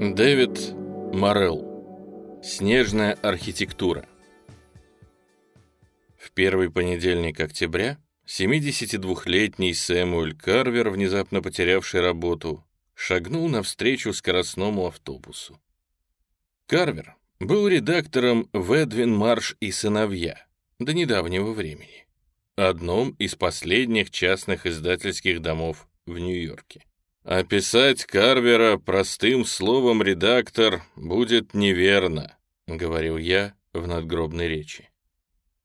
Дэвид Морелл. Снежная архитектура. В первый понедельник октября 72-летний Сэмуэль Карвер, внезапно потерявший работу, шагнул навстречу скоростному автобусу. Карвер был редактором в «Эдвин Марш и сыновья» до недавнего времени, одном из последних частных издательских домов в Нью-Йорке. «Описать Карвера простым словом редактор будет неверно», — говорил я в надгробной речи.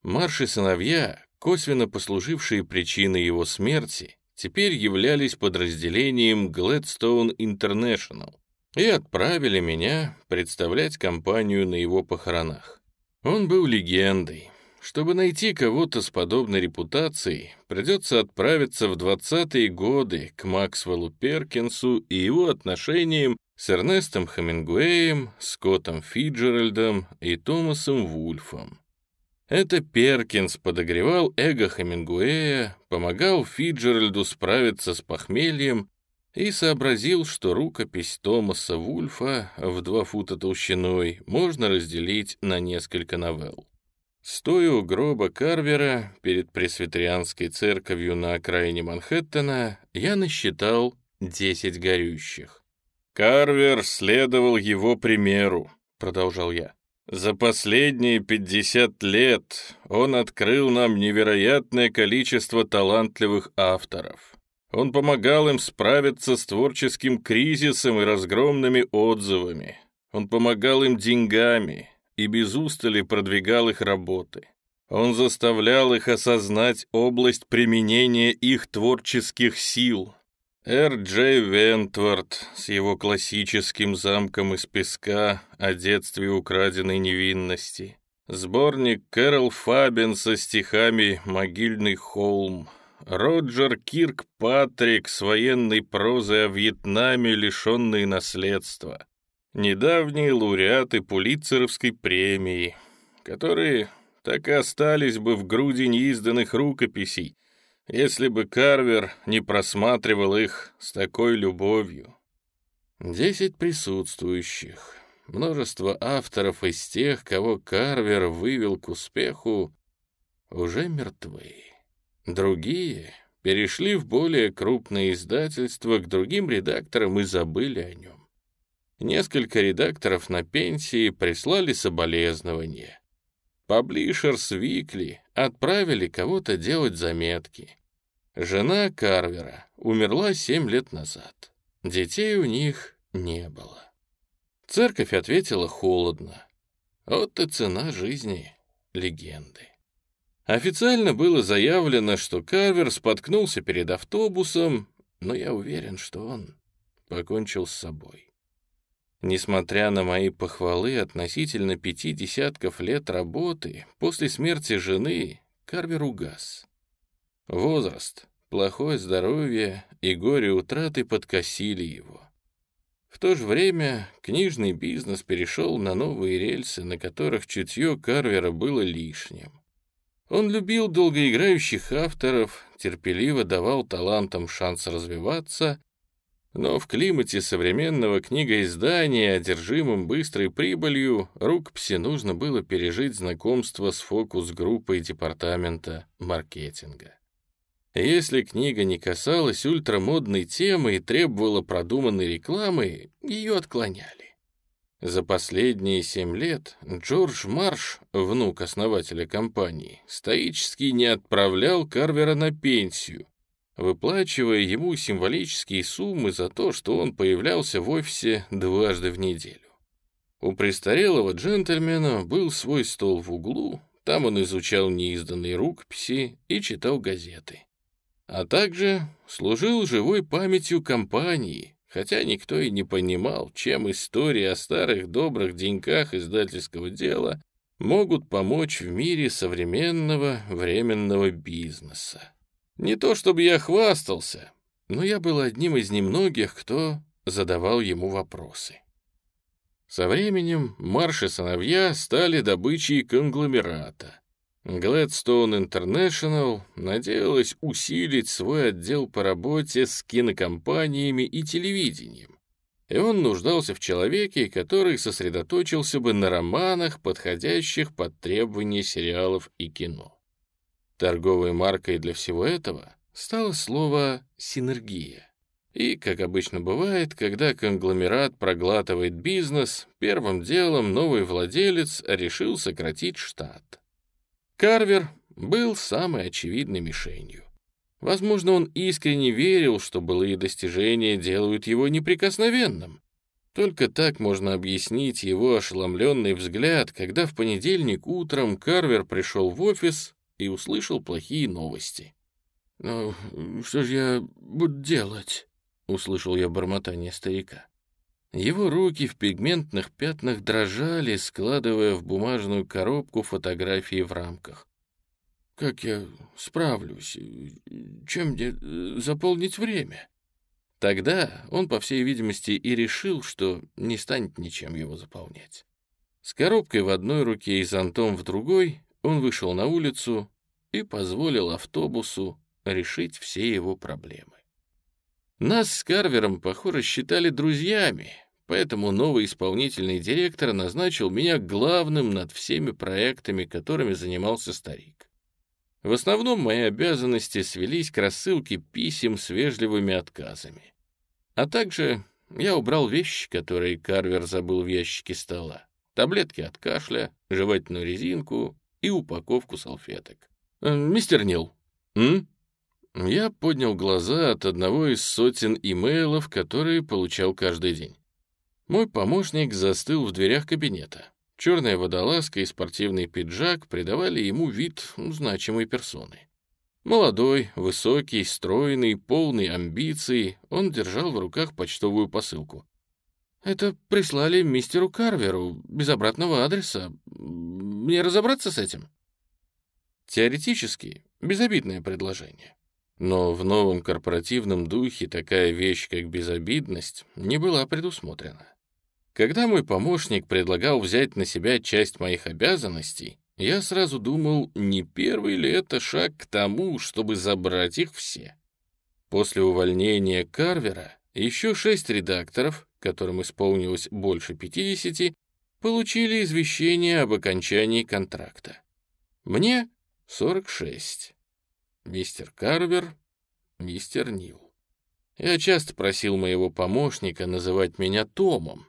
Марш и сыновья, косвенно послужившие причиной его смерти, теперь являлись подразделением Gladstone International и отправили меня представлять компанию на его похоронах. Он был легендой, чтобы найти кого-то с подобной репутацией, придется отправиться в 20-е годы к Максвеллу Перкинсу и его отношениям с Эрнестом Хемингуэем, Скоттом Фиджеральдом и Томасом Вульфом. Это Перкинс подогревал эго Хемингуэя, помогал Фиджеральду справиться с похмельем и сообразил, что рукопись Томаса Вульфа в два фута толщиной можно разделить на несколько новелл. Стоя у гроба Карвера перед пресвитерианской церковью на окраине Манхэттена, я насчитал десять горющих. «Карвер следовал его примеру», — продолжал я. «За последние пятьдесят лет он открыл нам невероятное количество талантливых авторов. Он помогал им справиться с творческим кризисом и разгромными отзывами. Он помогал им деньгами, и без устали продвигал их работы. Он заставлял их осознать область применения их творческих сил. Р. Джей Вентворд с его классическим замком из песка о детстве украденной невинности. Сборник Кэрол Фабин со стихами «Могильный холм». Роджер Кирк Патрик с военной прозой о Вьетнаме, лишенной наследства недавние лауреаты Пулитцеровской премии, которые так и остались бы в груди неизданных рукописей, если бы Карвер не просматривал их с такой любовью. Десять присутствующих, множество авторов из тех, кого Карвер вывел к успеху, уже мертвы. Другие перешли в более крупные издательства к другим редакторам и забыли о нем. Несколько редакторов на пенсии прислали соболезнования. Паблишерс Викли отправили кого-то делать заметки. Жена Карвера умерла семь лет назад. Детей у них не было. Церковь ответила холодно. Вот и цена жизни легенды. Официально было заявлено, что Карвер споткнулся перед автобусом, но я уверен, что он покончил с собой. Несмотря на мои похвалы относительно пяти десятков лет работы, после смерти жены Карвер угас. Возраст, плохое здоровье и горе утраты подкосили его. В то же время книжный бизнес перешел на новые рельсы, на которых чутье Карвера было лишним. Он любил долгоиграющих авторов, терпеливо давал талантам шанс развиваться но в климате современного книгоиздания, одержимым быстрой прибылью, рукописи нужно было пережить знакомство с фокус-группой департамента маркетинга. Если книга не касалась ультрамодной темы и требовала продуманной рекламы, ее отклоняли. За последние семь лет Джордж Марш, внук основателя компании, стоически не отправлял Карвера на пенсию, выплачивая ему символические суммы за то, что он появлялся в офисе дважды в неделю. У престарелого джентльмена был свой стол в углу, там он изучал неизданные рукописи и читал газеты. А также служил живой памятью компании, хотя никто и не понимал, чем истории о старых добрых деньках издательского дела могут помочь в мире современного временного бизнеса. Не то чтобы я хвастался, но я был одним из немногих, кто задавал ему вопросы. Со временем Марш и сыновья стали добычей конгломерата. Gladstone International надеялась усилить свой отдел по работе с кинокомпаниями и телевидением. и он нуждался в человеке, который сосредоточился бы на романах, подходящих под требования сериалов и кино. Торговой маркой для всего этого стало слово «синергия». И, как обычно бывает, когда конгломерат проглатывает бизнес, первым делом новый владелец решил сократить штат. Карвер был самой очевидной мишенью. Возможно, он искренне верил, что былые достижения делают его неприкосновенным. Только так можно объяснить его ошеломленный взгляд, когда в понедельник утром Карвер пришел в офис и услышал плохие новости. «Ну, что же я буду делать?» — услышал я бормотание старика. Его руки в пигментных пятнах дрожали, складывая в бумажную коробку фотографии в рамках. «Как я справлюсь? Чем мне э, заполнить время?» Тогда он, по всей видимости, и решил, что не станет ничем его заполнять. С коробкой в одной руке и зонтом в другой он вышел на улицу и позволил автобусу решить все его проблемы. Нас с Карвером, похоже, считали друзьями, поэтому новый исполнительный директор назначил меня главным над всеми проектами, которыми занимался старик. В основном мои обязанности свелись к рассылке писем с вежливыми отказами. А также я убрал вещи, которые Карвер забыл в ящике стола. Таблетки от кашля, жевательную резинку и упаковку салфеток. «Э, «Мистер Нил, м? Я поднял глаза от одного из сотен имейлов, которые получал каждый день. Мой помощник застыл в дверях кабинета. Черная водолазка и спортивный пиджак придавали ему вид значимой персоны. Молодой, высокий, стройный, полный амбиций, он держал в руках почтовую посылку. «Это прислали мистеру Карверу, без обратного адреса. Мне разобраться с этим?» Теоретически, безобидное предложение. Но в новом корпоративном духе такая вещь, как безобидность, не была предусмотрена. Когда мой помощник предлагал взять на себя часть моих обязанностей, я сразу думал, не первый ли это шаг к тому, чтобы забрать их все. После увольнения Карвера еще шесть редакторов, которым исполнилось больше 50, получили извещение об окончании контракта. Мне 46 мистер Карвер, мистер Нил. Я часто просил моего помощника называть меня Томом.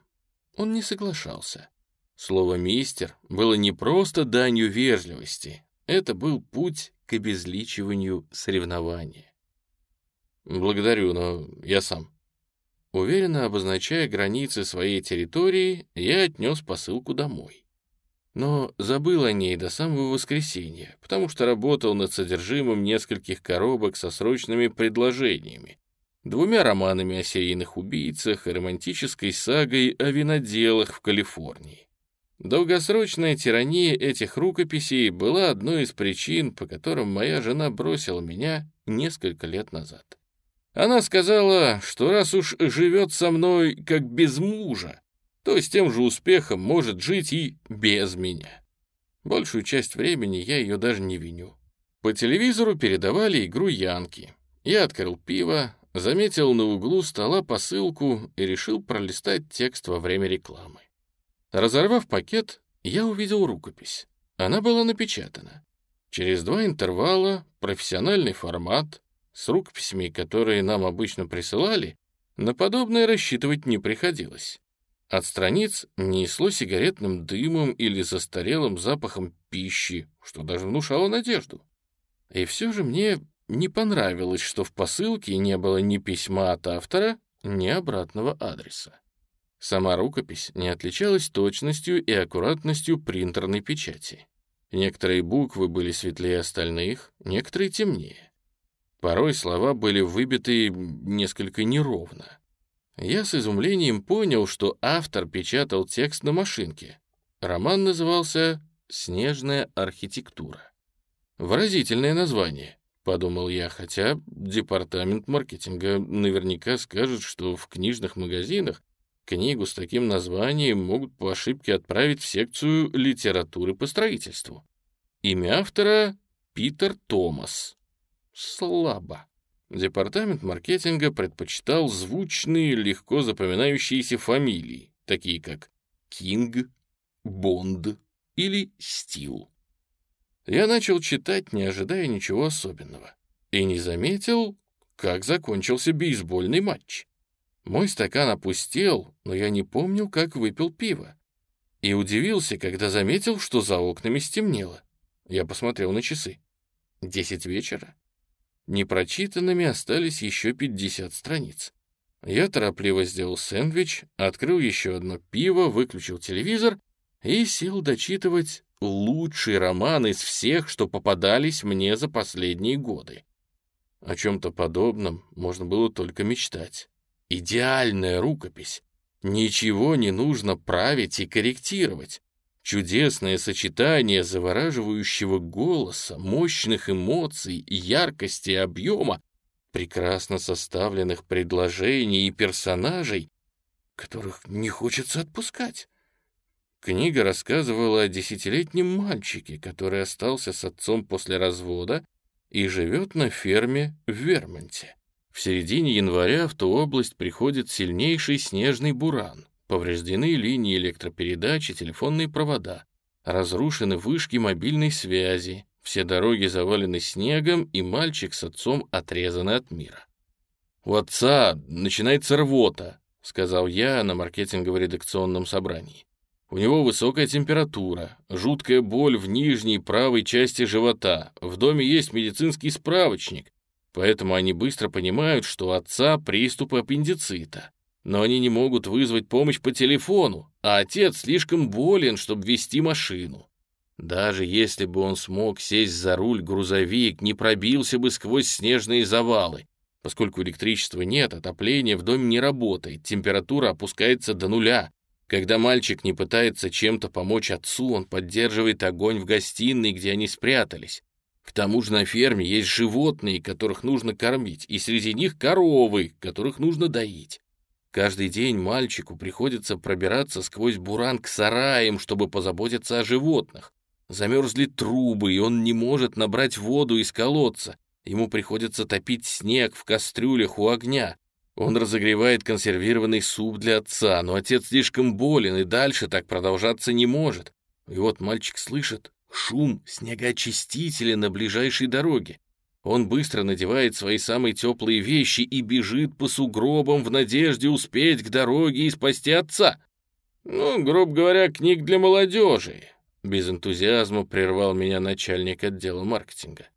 Он не соглашался. Слово «мистер» было не просто данью вежливости, это был путь к обезличиванию соревнования. «Благодарю, но я сам». Уверенно обозначая границы своей территории, я отнес посылку домой но забыл о ней до самого воскресенья, потому что работал над содержимым нескольких коробок со срочными предложениями, двумя романами о серийных убийцах и романтической сагой о виноделах в Калифорнии. Долгосрочная тирания этих рукописей была одной из причин, по которым моя жена бросила меня несколько лет назад. Она сказала, что раз уж живет со мной как без мужа, то с тем же успехом может жить и без меня. Большую часть времени я ее даже не виню. По телевизору передавали игру «Янки». Я открыл пиво, заметил на углу стола посылку и решил пролистать текст во время рекламы. Разорвав пакет, я увидел рукопись. Она была напечатана. Через два интервала, профессиональный формат, с рукописями, которые нам обычно присылали, на подобное рассчитывать не приходилось. От страниц несло сигаретным дымом или застарелым запахом пищи, что даже внушало надежду. И все же мне не понравилось, что в посылке не было ни письма от автора, ни обратного адреса. Сама рукопись не отличалась точностью и аккуратностью принтерной печати. Некоторые буквы были светлее остальных, некоторые темнее. Порой слова были выбиты несколько неровно. Я с изумлением понял, что автор печатал текст на машинке. Роман назывался «Снежная архитектура». Выразительное название, подумал я, хотя департамент маркетинга наверняка скажет, что в книжных магазинах книгу с таким названием могут по ошибке отправить в секцию литературы по строительству. Имя автора — Питер Томас. Слабо. Департамент маркетинга предпочитал звучные, легко запоминающиеся фамилии, такие как Кинг, Бонд или Стил. Я начал читать, не ожидая ничего особенного, и не заметил, как закончился бейсбольный матч. Мой стакан опустел, но я не помнил, как выпил пиво. И удивился, когда заметил, что за окнами стемнело. Я посмотрел на часы. Десять вечера. Непрочитанными остались еще 50 страниц. Я торопливо сделал сэндвич, открыл еще одно пиво, выключил телевизор и сел дочитывать лучший роман из всех, что попадались мне за последние годы. О чем-то подобном можно было только мечтать. Идеальная рукопись. Ничего не нужно править и корректировать. Чудесное сочетание завораживающего голоса, мощных эмоций, яркости объема, прекрасно составленных предложений и персонажей, которых не хочется отпускать. Книга рассказывала о десятилетнем мальчике, который остался с отцом после развода и живет на ферме в Вермонте. В середине января в ту область приходит сильнейший снежный буран. Повреждены линии электропередач и телефонные провода. Разрушены вышки мобильной связи. Все дороги завалены снегом, и мальчик с отцом отрезаны от мира. «У отца начинается рвота», — сказал я на маркетингово-редакционном собрании. У него высокая температура, жуткая боль в нижней правой части живота. В доме есть медицинский справочник, поэтому они быстро понимают, что у отца приступ аппендицита но они не могут вызвать помощь по телефону, а отец слишком болен, чтобы вести машину. Даже если бы он смог сесть за руль, грузовик не пробился бы сквозь снежные завалы. Поскольку электричества нет, отопление в доме не работает, температура опускается до нуля. Когда мальчик не пытается чем-то помочь отцу, он поддерживает огонь в гостиной, где они спрятались. К тому же на ферме есть животные, которых нужно кормить, и среди них коровы, которых нужно доить. Каждый день мальчику приходится пробираться сквозь буран к сараям, чтобы позаботиться о животных. Замерзли трубы, и он не может набрать воду из колодца. Ему приходится топить снег в кастрюлях у огня. Он разогревает консервированный суп для отца, но отец слишком болен, и дальше так продолжаться не может. И вот мальчик слышит шум снегоочистителя на ближайшей дороге. Он быстро надевает свои самые теплые вещи и бежит по сугробам в надежде успеть к дороге и спасти отца. Ну, грубо говоря, книг для молодежи. Без энтузиазма прервал меня начальник отдела маркетинга.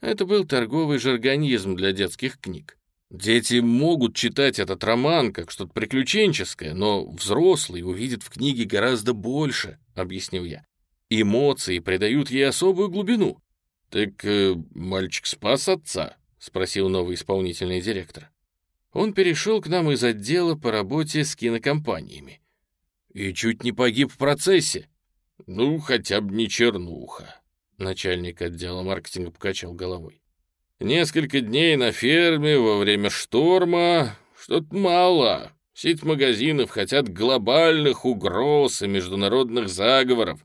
Это был торговый жаргонизм для детских книг. Дети могут читать этот роман как что-то приключенческое, но взрослый увидит в книге гораздо больше, объяснил я. Эмоции придают ей особую глубину. «Так э, мальчик спас отца?» — спросил новый исполнительный директор. Он перешел к нам из отдела по работе с кинокомпаниями. «И чуть не погиб в процессе?» «Ну, хотя бы не чернуха», — начальник отдела маркетинга покачал головой. «Несколько дней на ферме во время шторма — что-то мало. Сеть магазинов хотят глобальных угроз и международных заговоров.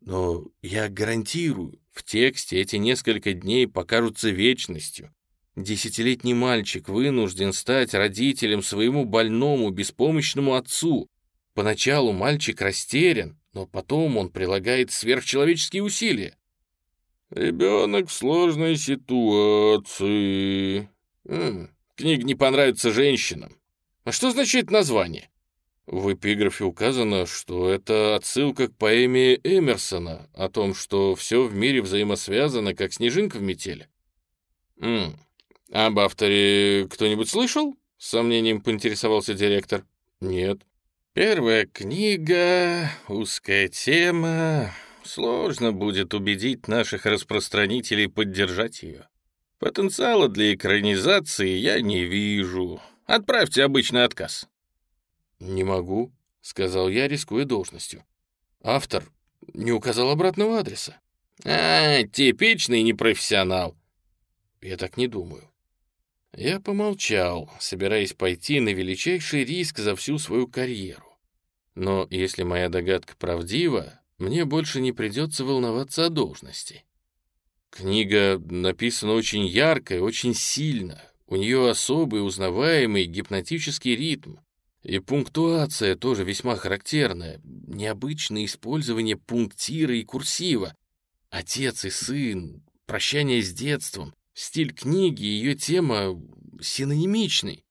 Но я гарантирую, в тексте эти несколько дней покажутся вечностью. Десятилетний мальчик вынужден стать родителем своему больному, беспомощному отцу. Поначалу мальчик растерян, но потом он прилагает сверхчеловеческие усилия. «Ребенок в сложной ситуации». Книга не понравится женщинам. А что значит название? В эпиграфе указано, что это отсылка к поэме Эмерсона о том, что все в мире взаимосвязано, как снежинка в метели. «М. Об авторе кто-нибудь слышал?» — с сомнением поинтересовался директор. «Нет». «Первая книга, узкая тема. Сложно будет убедить наших распространителей поддержать ее. Потенциала для экранизации я не вижу. Отправьте обычный отказ». «Не могу», — сказал я, рискуя должностью. «Автор не указал обратного адреса». «А, типичный непрофессионал». «Я так не думаю». Я помолчал, собираясь пойти на величайший риск за всю свою карьеру. Но если моя догадка правдива, мне больше не придется волноваться о должности. Книга написана очень ярко и очень сильно. У нее особый узнаваемый гипнотический ритм. И пунктуация тоже весьма характерная. Необычное использование пунктира и курсива. Отец и сын, прощание с детством, стиль книги, ее тема синонимичный.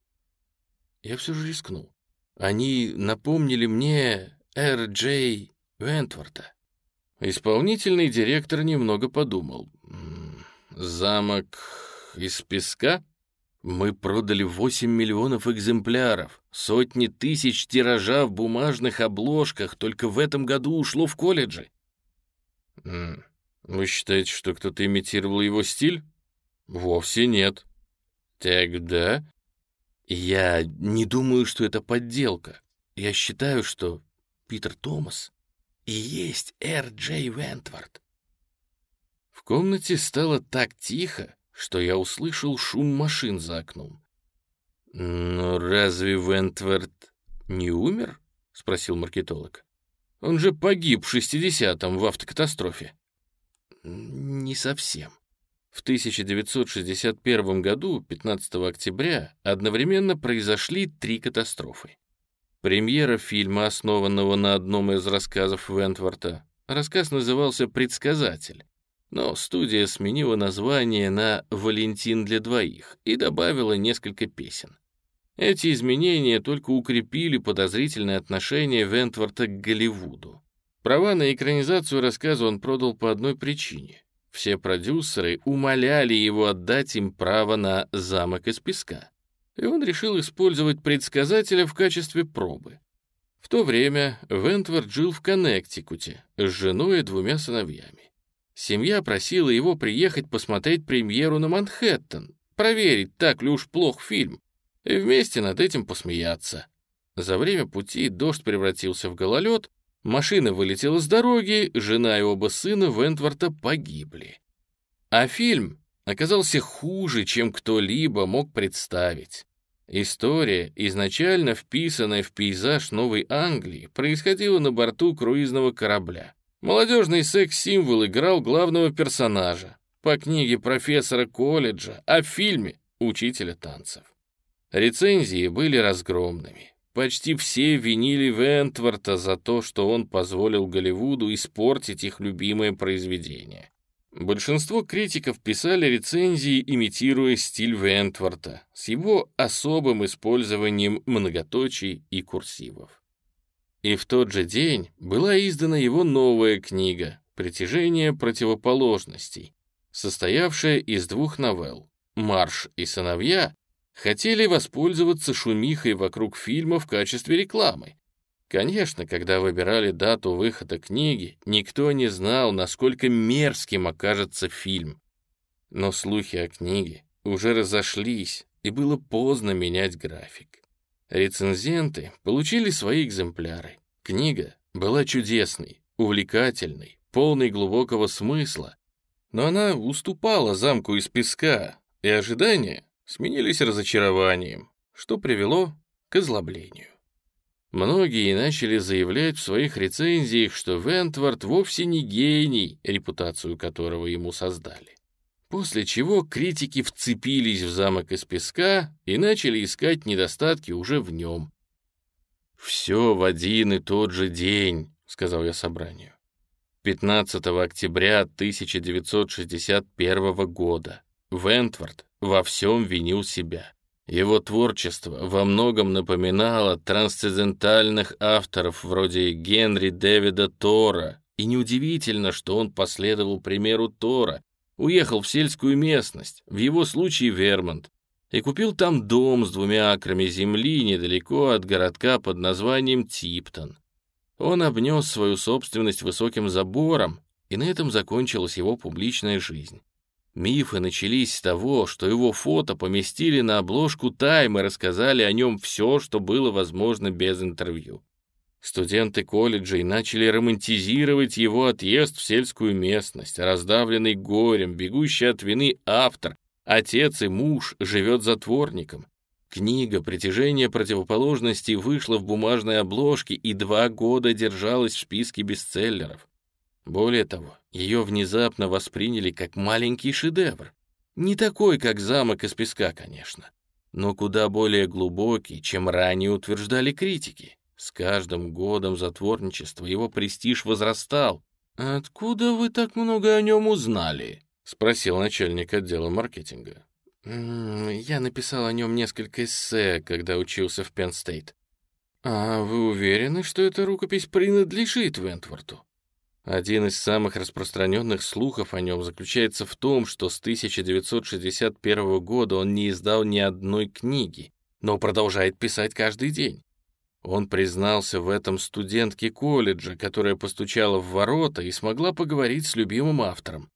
Я все же рискнул. Они напомнили мне Р. Джей Вентворта. Исполнительный директор немного подумал. «Замок из песка? Мы продали 8 миллионов экземпляров, сотни тысяч тиража в бумажных обложках только в этом году ушло в колледжи». «Вы считаете, что кто-то имитировал его стиль?» «Вовсе нет». «Тогда...» «Я не думаю, что это подделка. Я считаю, что Питер Томас и есть Р. Джей Вентвард. В комнате стало так тихо, что я услышал шум машин за окном. «Но разве Вентвард не умер?» — спросил маркетолог. «Он же погиб в 60-м в автокатастрофе». «Не совсем. В 1961 году, 15 октября, одновременно произошли три катастрофы. Премьера фильма, основанного на одном из рассказов Вентворта. Рассказ назывался «Предсказатель», но студия сменила название на «Валентин для двоих» и добавила несколько песен. Эти изменения только укрепили подозрительное отношение Вентворта к Голливуду. Права на экранизацию рассказа он продал по одной причине. Все продюсеры умоляли его отдать им право на «Замок из песка» и он решил использовать предсказателя в качестве пробы. В то время Вентворд жил в Коннектикуте с женой и двумя сыновьями. Семья просила его приехать посмотреть премьеру на Манхэттен, проверить, так ли уж плох фильм, и вместе над этим посмеяться. За время пути дождь превратился в гололед, машина вылетела с дороги, жена и оба сына Вентворта погибли. А фильм оказался хуже, чем кто-либо мог представить. История, изначально вписанная в пейзаж Новой Англии, происходила на борту круизного корабля. Молодежный секс-символ играл главного персонажа. По книге профессора колледжа, в фильме «Учителя танцев». Рецензии были разгромными. Почти все винили Вентворта за то, что он позволил Голливуду испортить их любимое произведение. Большинство критиков писали рецензии, имитируя стиль Вентворта, с его особым использованием многоточий и курсивов. И в тот же день была издана его новая книга «Притяжение противоположностей», состоявшая из двух новелл. «Марш» и «Сыновья» хотели воспользоваться шумихой вокруг фильма в качестве рекламы, Конечно, когда выбирали дату выхода книги, никто не знал, насколько мерзким окажется фильм. Но слухи о книге уже разошлись, и было поздно менять график. Рецензенты получили свои экземпляры. Книга была чудесной, увлекательной, полной глубокого смысла, но она уступала замку из песка, и ожидания сменились разочарованием, что привело к озлоблению. Многие начали заявлять в своих рецензиях, что Вентвард вовсе не гений, репутацию которого ему создали. После чего критики вцепились в замок из песка и начали искать недостатки уже в нем. «Все в один и тот же день», — сказал я собранию. 15 октября 1961 года Вентвард во всем винил себя. Его творчество во многом напоминало трансцендентальных авторов вроде Генри Дэвида Тора, и неудивительно, что он последовал примеру Тора, уехал в сельскую местность, в его случае Вермонт, и купил там дом с двумя акрами земли недалеко от городка под названием Типтон. Он обнес свою собственность высоким забором, и на этом закончилась его публичная жизнь. Мифы начались с того, что его фото поместили на обложку «Тайм» и рассказали о нем все, что было возможно без интервью. Студенты колледжей начали романтизировать его отъезд в сельскую местность, раздавленный горем, бегущий от вины автор, отец и муж, живет затворником. Книга «Притяжение противоположностей» вышла в бумажной обложке и два года держалась в списке бестселлеров. Более того, ее внезапно восприняли как маленький шедевр. Не такой, как замок из песка, конечно, но куда более глубокий, чем ранее утверждали критики. С каждым годом затворничества его престиж возрастал. «Откуда вы так много о нем узнали?» — спросил начальник отдела маркетинга. «Я написал о нем несколько эссе, когда учился в Пенн-Стейт». «А вы уверены, что эта рукопись принадлежит Вентворту?» Один из самых распространенных слухов о нем заключается в том, что с 1961 года он не издал ни одной книги, но продолжает писать каждый день. Он признался в этом студентке колледжа, которая постучала в ворота и смогла поговорить с любимым автором.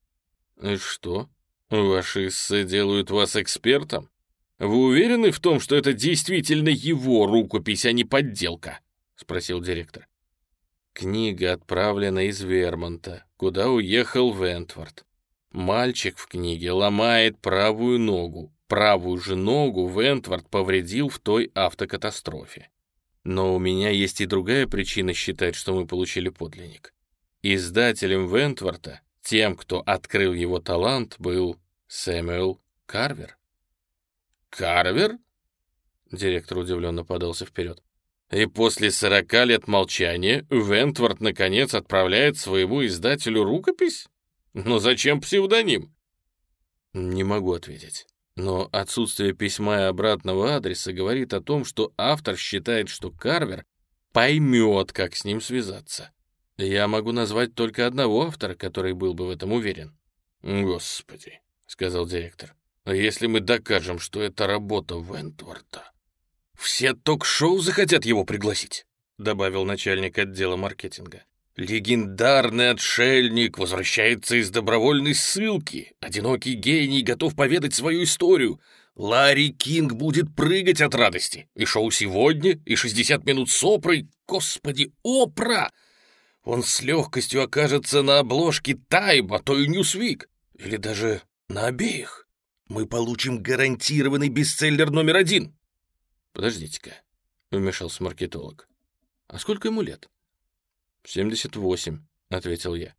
«И что? Ваши эссе делают вас экспертом? Вы уверены в том, что это действительно его рукопись, а не подделка?» — спросил директор. Книга отправлена из Вермонта, куда уехал Вентворд. Мальчик в книге ломает правую ногу. Правую же ногу Вентворд повредил в той автокатастрофе. Но у меня есть и другая причина считать, что мы получили подлинник. Издателем Вентворта, тем, кто открыл его талант, был Сэмюэл Карвер. «Карвер?» Директор удивленно подался вперед. И после сорока лет молчания Вентворд наконец отправляет своему издателю рукопись? Но зачем псевдоним? Не могу ответить. Но отсутствие письма и обратного адреса говорит о том, что автор считает, что Карвер поймет, как с ним связаться. Я могу назвать только одного автора, который был бы в этом уверен. «Господи», — сказал директор, — «а если мы докажем, что это работа Вентворта?» «Все ток-шоу захотят его пригласить», — добавил начальник отдела маркетинга. «Легендарный отшельник возвращается из добровольной ссылки. Одинокий гений готов поведать свою историю. Ларри Кинг будет прыгать от радости. И шоу сегодня, и 60 минут с Опрой. Господи, Опра! Он с легкостью окажется на обложке Time, а то и Newsweek. Или даже на обеих. Мы получим гарантированный бестселлер номер один. «Подождите-ка», — вмешался маркетолог. «А сколько ему лет?» «Семьдесят восемь», — ответил я.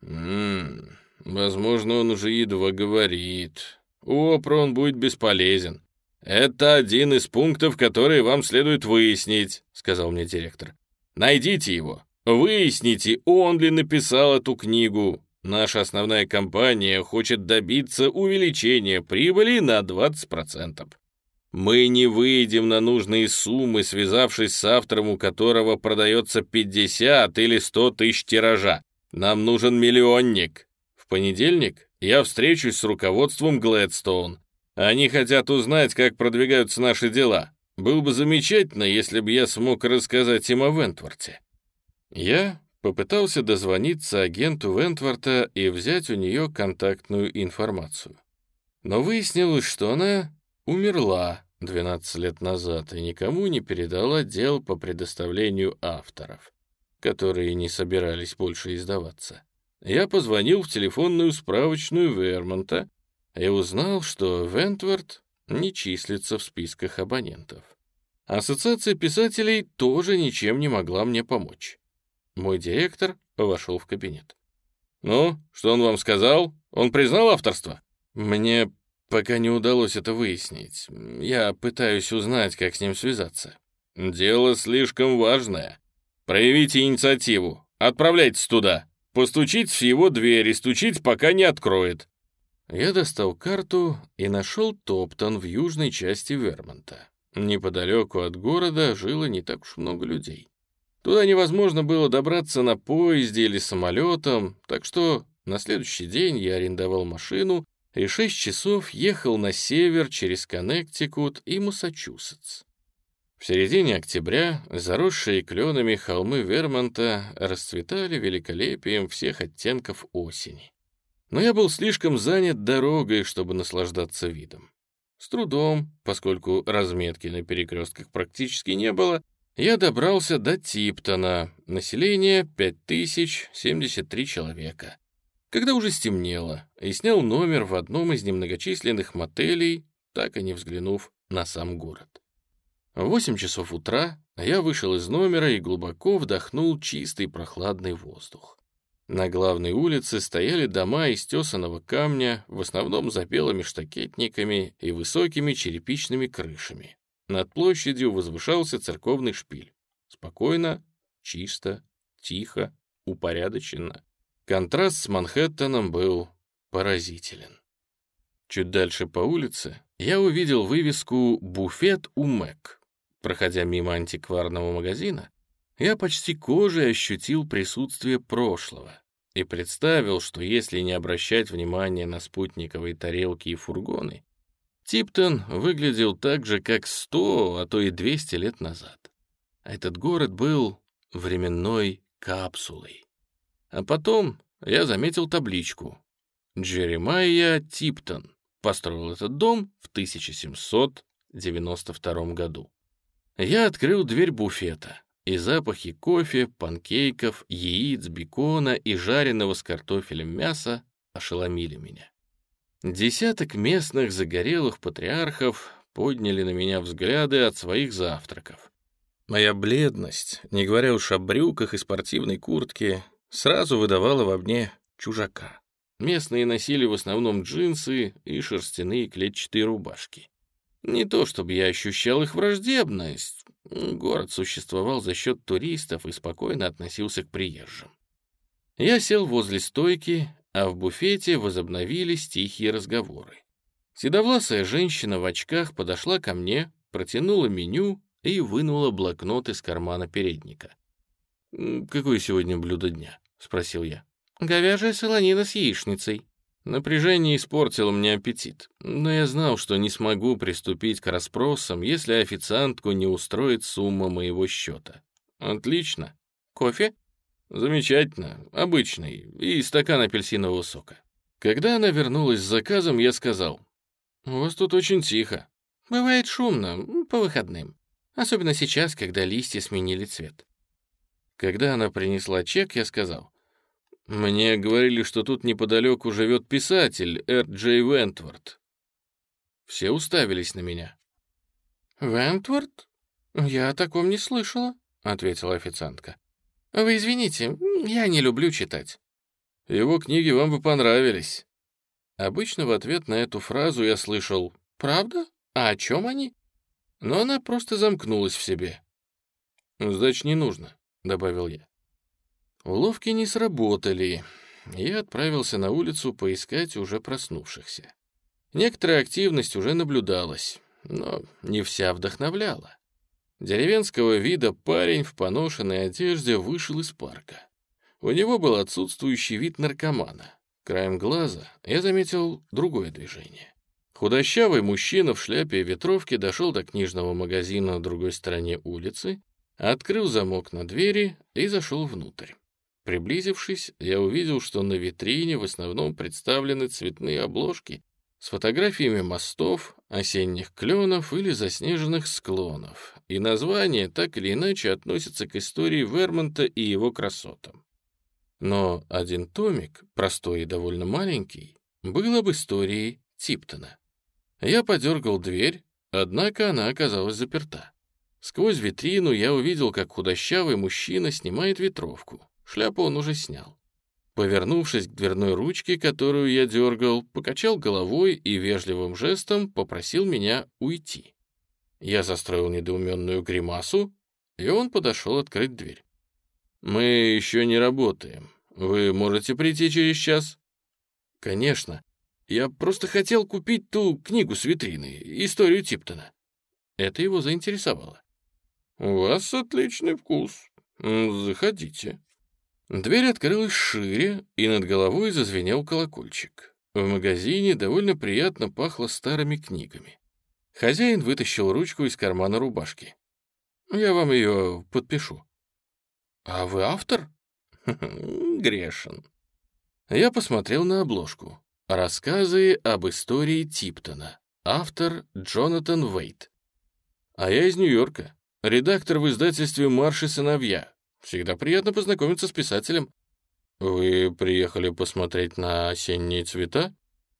«Ммм, возможно, он уже едва говорит. Опра он будет бесполезен. Это один из пунктов, которые вам следует выяснить», — сказал мне директор. «Найдите его. Выясните, он ли написал эту книгу. Наша основная компания хочет добиться увеличения прибыли на 20%. Мы не выйдем на нужные суммы, связавшись с автором, у которого продается 50 или 100 тысяч тиража. Нам нужен миллионник. В понедельник я встречусь с руководством Глэдстоун. Они хотят узнать, как продвигаются наши дела. Было бы замечательно, если бы я смог рассказать им о Вентворте. Я попытался дозвониться агенту Вентворта и взять у нее контактную информацию. Но выяснилось, что она умерла 12 лет назад и никому не передала дел по предоставлению авторов, которые не собирались больше издаваться. Я позвонил в телефонную справочную Вермонта и узнал, что Вентворд не числится в списках абонентов. Ассоциация писателей тоже ничем не могла мне помочь. Мой директор вошел в кабинет. «Ну, что он вам сказал? Он признал авторство?» «Мне Пока не удалось это выяснить. Я пытаюсь узнать, как с ним связаться. Дело слишком важное. Проявите инициативу. Отправляйтесь туда. Постучить в его дверь и стучить, пока не откроет. Я достал карту и нашел Топтон в южной части Вермонта. Неподалеку от города жило не так уж много людей. Туда невозможно было добраться на поезде или самолетом, так что на следующий день я арендовал машину и шесть часов ехал на север через Коннектикут и Массачусетс. В середине октября заросшие кленами холмы Вермонта расцветали великолепием всех оттенков осени. Но я был слишком занят дорогой, чтобы наслаждаться видом. С трудом, поскольку разметки на перекрестках практически не было, я добрался до Типтона, население 5073 человека когда уже стемнело, и снял номер в одном из немногочисленных мотелей, так и не взглянув на сам город. В восемь часов утра я вышел из номера и глубоко вдохнул чистый прохладный воздух. На главной улице стояли дома из тесаного камня, в основном за белыми штакетниками и высокими черепичными крышами. Над площадью возвышался церковный шпиль. Спокойно, чисто, тихо, упорядоченно. Контраст с Манхэттеном был поразителен. Чуть дальше по улице я увидел вывеску «Буфет у Мэк». Проходя мимо антикварного магазина, я почти кожей ощутил присутствие прошлого и представил, что если не обращать внимания на спутниковые тарелки и фургоны, Типтон выглядел так же, как сто, а то и двести лет назад. Этот город был временной капсулой. А потом я заметил табличку. Джеремайя Типтон построил этот дом в 1792 году. Я открыл дверь буфета и запахи кофе, панкейков, яиц, бекона и жареного с картофелем мяса ошеломили меня. Десяток местных загорелых патриархов подняли на меня взгляды от своих завтраков. Моя бледность, не говоря уж о брюках и спортивной куртке, сразу выдавала во мне чужака. Местные носили в основном джинсы и шерстяные клетчатые рубашки. Не то чтобы я ощущал их враждебность, Город существовал за счет туристов и спокойно относился к приезжим. Я сел возле стойки, а в буфете возобновились тихие разговоры. Седовласая женщина в очках подошла ко мне, протянула меню и вынула блокнот из кармана передника. «Какое сегодня блюдо дня?» — спросил я. «Говяжья солонина с яичницей», Напряжение испортило мне аппетит, но я знал, что не смогу приступить к расспросам, если официантку не устроит сумма моего счета. Отлично. Кофе? Замечательно, обычный, и стакан апельсинового сока. Когда она вернулась с заказом, я сказал, «У вас тут очень тихо». «Бывает шумно, по выходным. Особенно сейчас, когда листья сменили цвет». Когда она принесла чек, я сказал, мне говорили, что тут неподалеку живет писатель Эр Джей Вентворд. Все уставились на меня. «Вентворд? Я о таком не слышала», — ответила официантка. «Вы извините, я не люблю читать». «Его книги вам бы понравились». Обычно в ответ на эту фразу я слышал «Правда? А о чем они?» Но она просто замкнулась в себе. «Значит, не нужно», — добавил я. Уловки не сработали. Я отправился на улицу поискать уже проснувшихся. Некоторая активность уже наблюдалась, но не вся вдохновляла. Деревенского вида парень в поношенной одежде вышел из парка. У него был отсутствующий вид наркомана. Краем глаза я заметил другое движение. Худощавый мужчина в шляпе и ветровке дошел до книжного магазина на другой стороне улицы, открыл замок на двери и зашел внутрь. Приблизившись, я увидел, что на витрине в основном представлены цветные обложки с фотографиями мостов, осенних кленов или заснеженных склонов, и названия так или иначе относятся к истории Вермонта и его красотам. Но один томик, простой и довольно маленький, был об истории Типтона. Я подергал дверь, однако она оказалась заперта. Сквозь витрину я увидел, как худощавый мужчина снимает ветровку. Шляпу он уже снял. Повернувшись к дверной ручке, которую я дергал, покачал головой и вежливым жестом попросил меня уйти. Я застроил недоуменную гримасу, и он подошел открыть дверь. «Мы еще не работаем. Вы можете прийти через час?» «Конечно. Я просто хотел купить ту книгу с витрины, историю Типтона». Это его заинтересовало. «У вас отличный вкус. Заходите». Дверь открылась шире, и над головой зазвенел колокольчик. В магазине довольно приятно пахло старыми книгами. Хозяин вытащил ручку из кармана рубашки. «Я вам ее подпишу». «А вы автор?» «Грешен». Я посмотрел на обложку. Рассказы об истории Типтона. Автор Джонатан Уэйт. А я из Нью-Йорка. Редактор в издательстве «Марш и сыновья». Всегда приятно познакомиться с писателем. Вы приехали посмотреть на осенние цвета?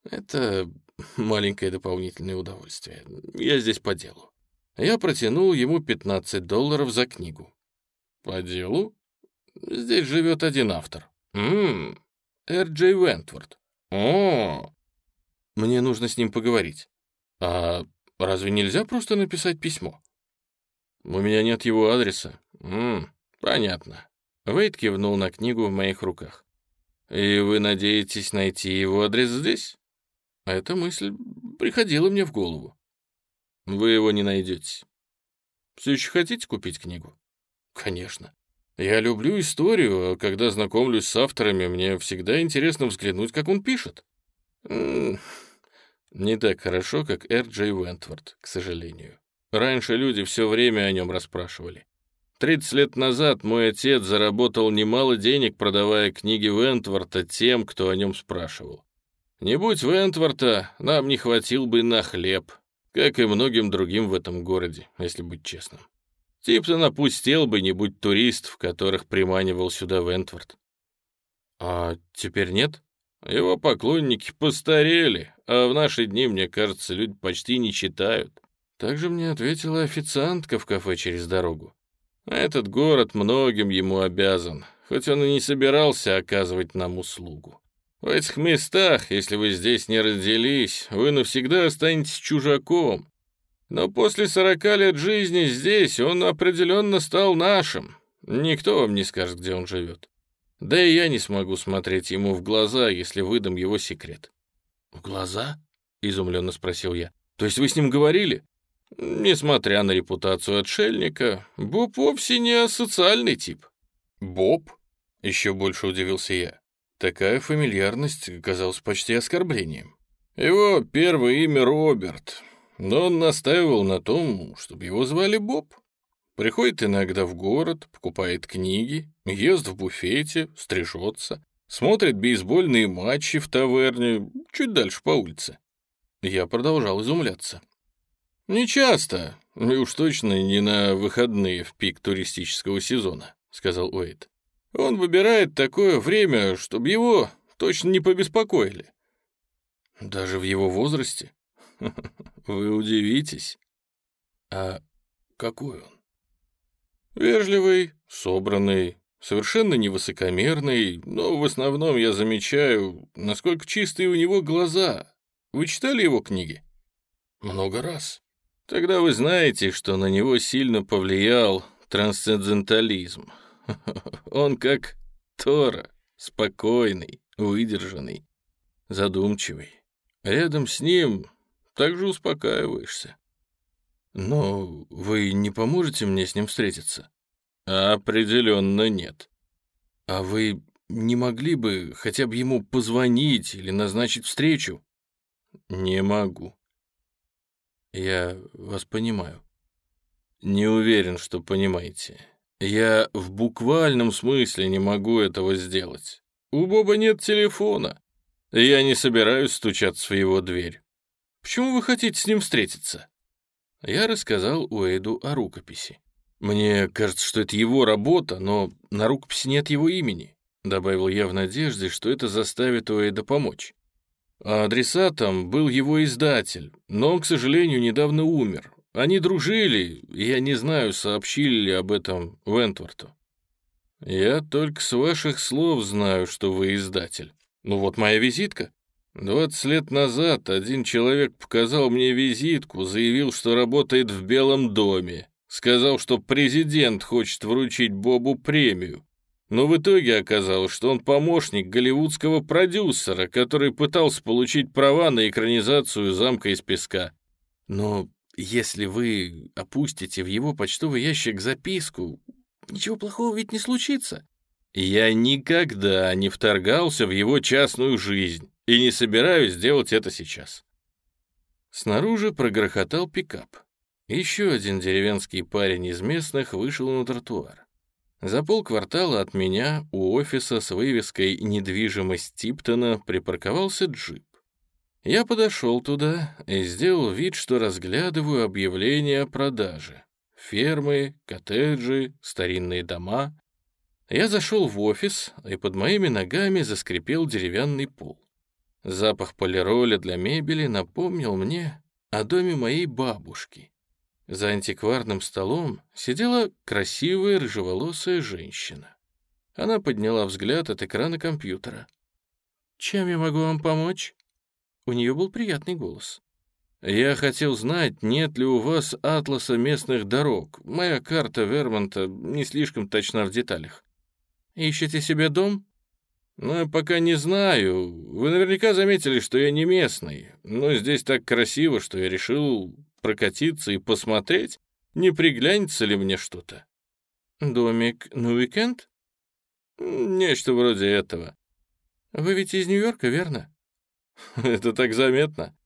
Это маленькое дополнительное удовольствие. Я здесь по делу. Я протянул ему 15 долларов за книгу. По делу? Здесь живет один автор. Ммм, Эр-Джей Вентворд. О, мне нужно с ним поговорить. А разве нельзя просто написать письмо? У меня нет его адреса. Ммм, понятно. Вейт кивнул на книгу в моих руках. И вы надеетесь найти его адрес здесь? Эта мысль приходила мне в голову. Вы его не найдете. Все еще хотите купить книгу? Конечно. Я люблю историю, а когда знакомлюсь с авторами, мне всегда интересно взглянуть, как он пишет. Не так хорошо, как Р. Джей Вентворд, к сожалению. Раньше люди все время о нем расспрашивали. Тридцать лет назад мой отец заработал немало денег, продавая книги Вентворта тем, кто о нем спрашивал. Не будь Вентворта, нам не хватил бы на хлеб, как и многим другим в этом городе, если быть честным. Типтон опустел бы, не будь туристов, которых приманивал сюда Вентворд. А теперь нет? Его поклонники постарели, а в наши дни, мне кажется, люди почти не читают. Также мне ответила официантка в кафе через дорогу. Этот город многим ему обязан, хоть он и не собирался оказывать нам услугу. В этих местах, если вы здесь не родились, вы навсегда останетесь чужаком. Но после сорока лет жизни здесь он определенно стал нашим. Никто вам не скажет, где он живет. Да и я не смогу смотреть ему в глаза, если выдам его секрет». «В глаза?» — изумленно спросил я. «То есть вы с ним говорили?» «Несмотря на репутацию отшельника, Боб вовсе не асоциальный тип». «Боб?» — еще больше удивился я. Такая фамильярность казалась почти оскорблением. Его первое имя Роберт, но он настаивал на том, чтобы его звали Боб. Приходит иногда в город, покупает книги, ест в буфете, стрижется, смотрит бейсбольные матчи в таверне, чуть дальше по улице. Я продолжал изумляться. «Не часто, и уж точно не на выходные в пик туристического сезона», — сказал Уэйд. «Он выбирает такое время, чтобы его точно не побеспокоили». «Даже в его возрасте?» «Вы удивитесь». «А какой он?» Вежливый, собранный, совершенно невысокомерный, но в основном я замечаю, насколько чистые у него глаза. Вы читали его книги? Много раз. Тогда вы знаете, что на него сильно повлиял трансцендентализм. Он как Тора, спокойный, выдержанный, задумчивый. Рядом с ним также успокаиваешься. «Но вы не поможете мне с ним встретиться?» «Определенно нет». «А вы не могли бы хотя бы ему позвонить или назначить встречу?» «Не могу». «Я вас понимаю». «Не уверен, что понимаете. Я в буквальном смысле не могу этого сделать. У Боба нет телефона. Я не собираюсь стучаться в его дверь. Почему вы хотите с ним встретиться?» Я рассказал Уэйду о рукописи. «Мне кажется, что это его работа, но на рукописи нет его имени», добавил я в надежде, что это заставит Уэйда помочь. А адресатом был его издатель, но к сожалению, недавно умер. Они дружили, я не знаю, сообщили ли об этом Вентворту. «Я только с ваших слов знаю, что вы издатель. Ну вот моя визитка». Двадцать лет назад один человек показал мне визитку, заявил, что работает в Белом доме. Сказал, что президент хочет вручить Бобу премию. Но в итоге оказалось, что он помощник голливудского продюсера, который пытался получить права на экранизацию «Замка из песка». Но если вы опустите в его почтовый ящик записку, ничего плохого ведь не случится. Я никогда не вторгался в его частную жизнь и не собираюсь делать это сейчас. Снаружи прогрохотал пикап. Еще один деревенский парень из местных вышел на тротуар. За полквартала от меня у офиса с вывеской «Недвижимость Типтона» припарковался джип. Я подошел туда и сделал вид, что разглядываю объявления о продаже. Фермы, коттеджи, старинные дома. Я зашел в офис, и под моими ногами заскрипел деревянный пол. Запах полироля для мебели напомнил мне о доме моей бабушки. За антикварным столом сидела красивая рыжеволосая женщина. Она подняла взгляд от экрана компьютера. «Чем я могу вам помочь?» У нее был приятный голос. «Я хотел знать, нет ли у вас атласа местных дорог. Моя карта Вермонта не слишком точна в деталях». «Ищете себе дом?» «Ну, пока не знаю. Вы наверняка заметили, что я не местный. Но здесь так красиво, что я решил прокатиться и посмотреть, не приглянется ли мне что-то». «Домик на уикенд?» «Нечто вроде этого». «Вы ведь из Нью-Йорка, верно?» «Это так заметно».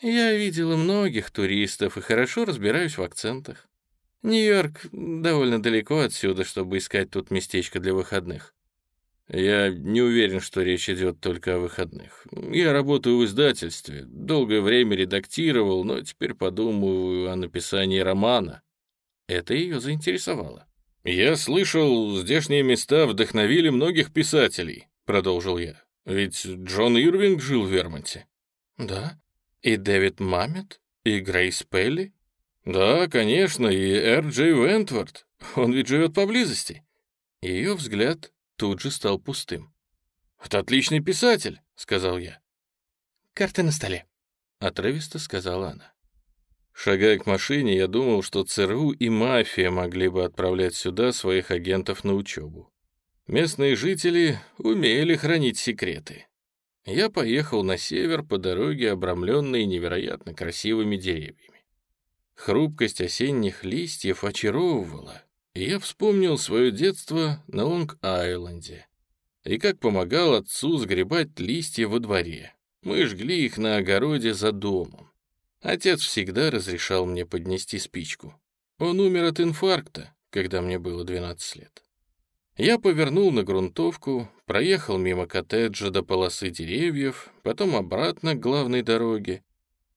«Я видела многих туристов и хорошо разбираюсь в акцентах. Нью-Йорк довольно далеко отсюда, чтобы искать тут местечко для выходных. Я не уверен, что речь идет только о выходных. Я работаю в издательстве, долгое время редактировал, но теперь подумаю о написании романа. Это ее заинтересовало. «Я слышал, здешние места вдохновили многих писателей», — продолжил я. «Ведь Джон Ирвинг жил в Вермонте». «Да? И Дэвид Маммет? И Грейс Пелли?» «Да, конечно, и Эр Джей Вентворд. Он ведь живет поблизости». Ее взгляд тут же стал пустым. «Это отличный писатель», — сказал я. «Карты на столе», — отрывисто сказала она. Шагая к машине, я думал, что ЦРУ и мафия могли бы отправлять сюда своих агентов на учебу. Местные жители умели хранить секреты. Я поехал на север по дороге, обрамленной невероятно красивыми деревьями. Хрупкость осенних листьев очаровывала, я вспомнил свое детство на Лонг-Айленде и как помогал отцу сгребать листья во дворе. Мы жгли их на огороде за домом. Отец всегда разрешал мне поднести спичку. Он умер от инфаркта, когда мне было 12 лет. Я повернул на грунтовку, проехал мимо коттеджа до полосы деревьев, потом обратно к главной дороге.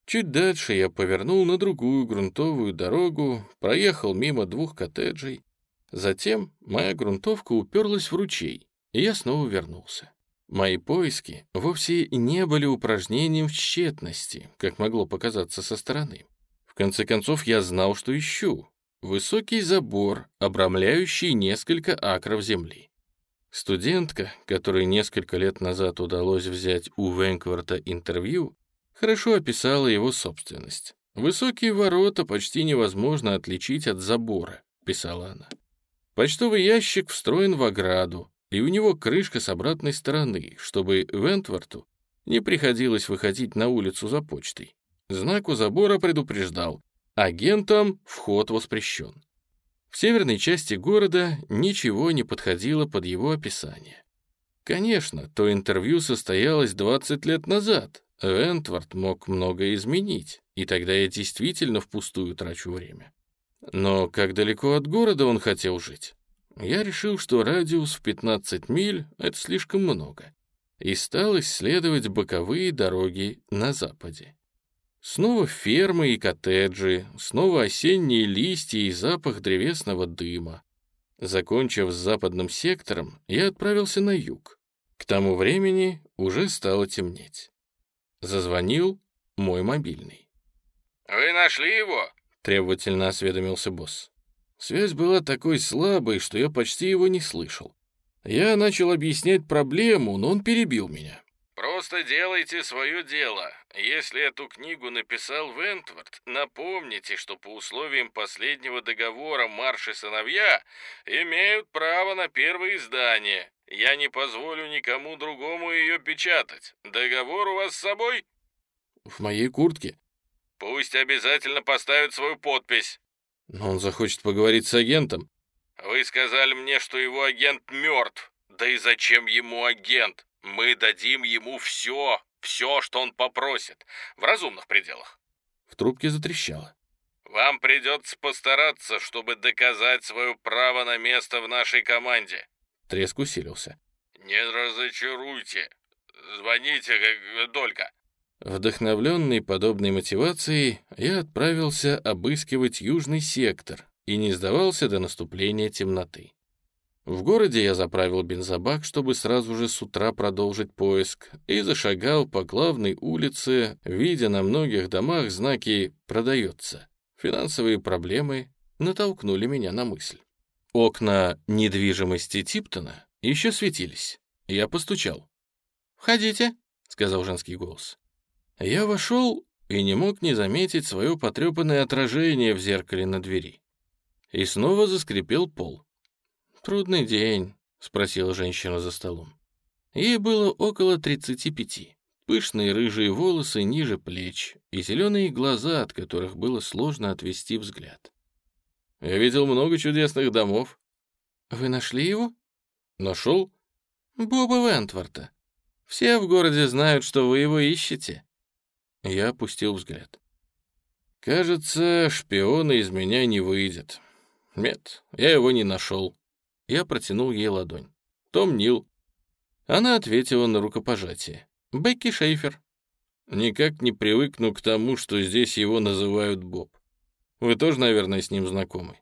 Чуть дальше я повернул на другую грунтовую дорогу, проехал мимо двух коттеджей Затем моя грунтовка уперлась в ручей, и я снова вернулся. Мои поиски вовсе не были упражнением в тщетности, как могло показаться со стороны. В конце концов, я знал, что ищу. Высокий забор, обрамляющий несколько акров земли. Студентка, которой несколько лет назад удалось взять у Венкворта интервью, хорошо описала его собственность. «Высокие ворота почти невозможно отличить от забора», — писала она. Почтовый ящик встроен в ограду, и у него крышка с обратной стороны, чтобы Вентворту не приходилось выходить на улицу за почтой. Знак у забора предупреждал, агентам вход воспрещен. В северной части города ничего не подходило под его описание. Конечно, то интервью состоялось 20 лет назад. Вентворд мог многое изменить, и тогда я действительно впустую трачу время. Но как далеко от города он хотел жить? Я решил, что радиус в 15 миль — это слишком много, и стал исследовать боковые дороги на западе. Снова фермы и коттеджи, снова осенние листья и запах древесного дыма. Закончив с западным сектором, я отправился на юг. К тому времени уже стало темнеть. Зазвонил мой мобильный. «Вы нашли его?» — требовательно осведомился босс. Связь была такой слабой, что я почти его не слышал. Я начал объяснять проблему, но он перебил меня. «Просто делайте свое дело. Если эту книгу написал Вентворд, напомните, что по условиям последнего договора «Марш и сыновья» имеют право на первое издание. Я не позволю никому другому ее печатать. Договор у вас с собой?» «В моей куртке». Пусть обязательно поставит свою подпись. Но он захочет поговорить с агентом. Вы сказали мне, что его агент мертв. Да и зачем ему агент? Мы дадим ему все, все, что он попросит, в разумных пределах. В трубке затрещало. Вам придется постараться, чтобы доказать свое право на место в нашей команде. Треск усилился. Не разочаруйте. Звоните, как только. Вдохновленный подобной мотивацией, я отправился обыскивать южный сектор и не сдавался до наступления темноты. В городе я заправил бензобак, чтобы сразу же с утра продолжить поиск, и зашагал по главной улице, видя на многих домах знаки «Продается». Финансовые проблемы натолкнули меня на мысль. Окна недвижимости Типтона еще светились. Я постучал. «Входите», — сказал женский голос. Я вошел и не мог не заметить свое потрепанное отражение в зеркале на двери. И снова заскрипел пол. «Трудный день», — спросила женщина за столом. Ей было около тридцати пяти. Пышные рыжие волосы ниже плеч и зеленые глаза, от которых было сложно отвести взгляд. «Я видел много чудесных домов». «Вы нашли его?» «Нашел?» «Боба Вентворта. Все в городе знают, что вы его ищете». Я опустил взгляд. «Кажется, шпиона из меня не выйдет. Нет, я его не нашел». Я протянул ей ладонь. «Том Нил». Она ответила на рукопожатие. «Бекки Шейфер». Никак не привыкну к тому, что здесь его называют Боб. Вы тоже, наверное, с ним знакомы.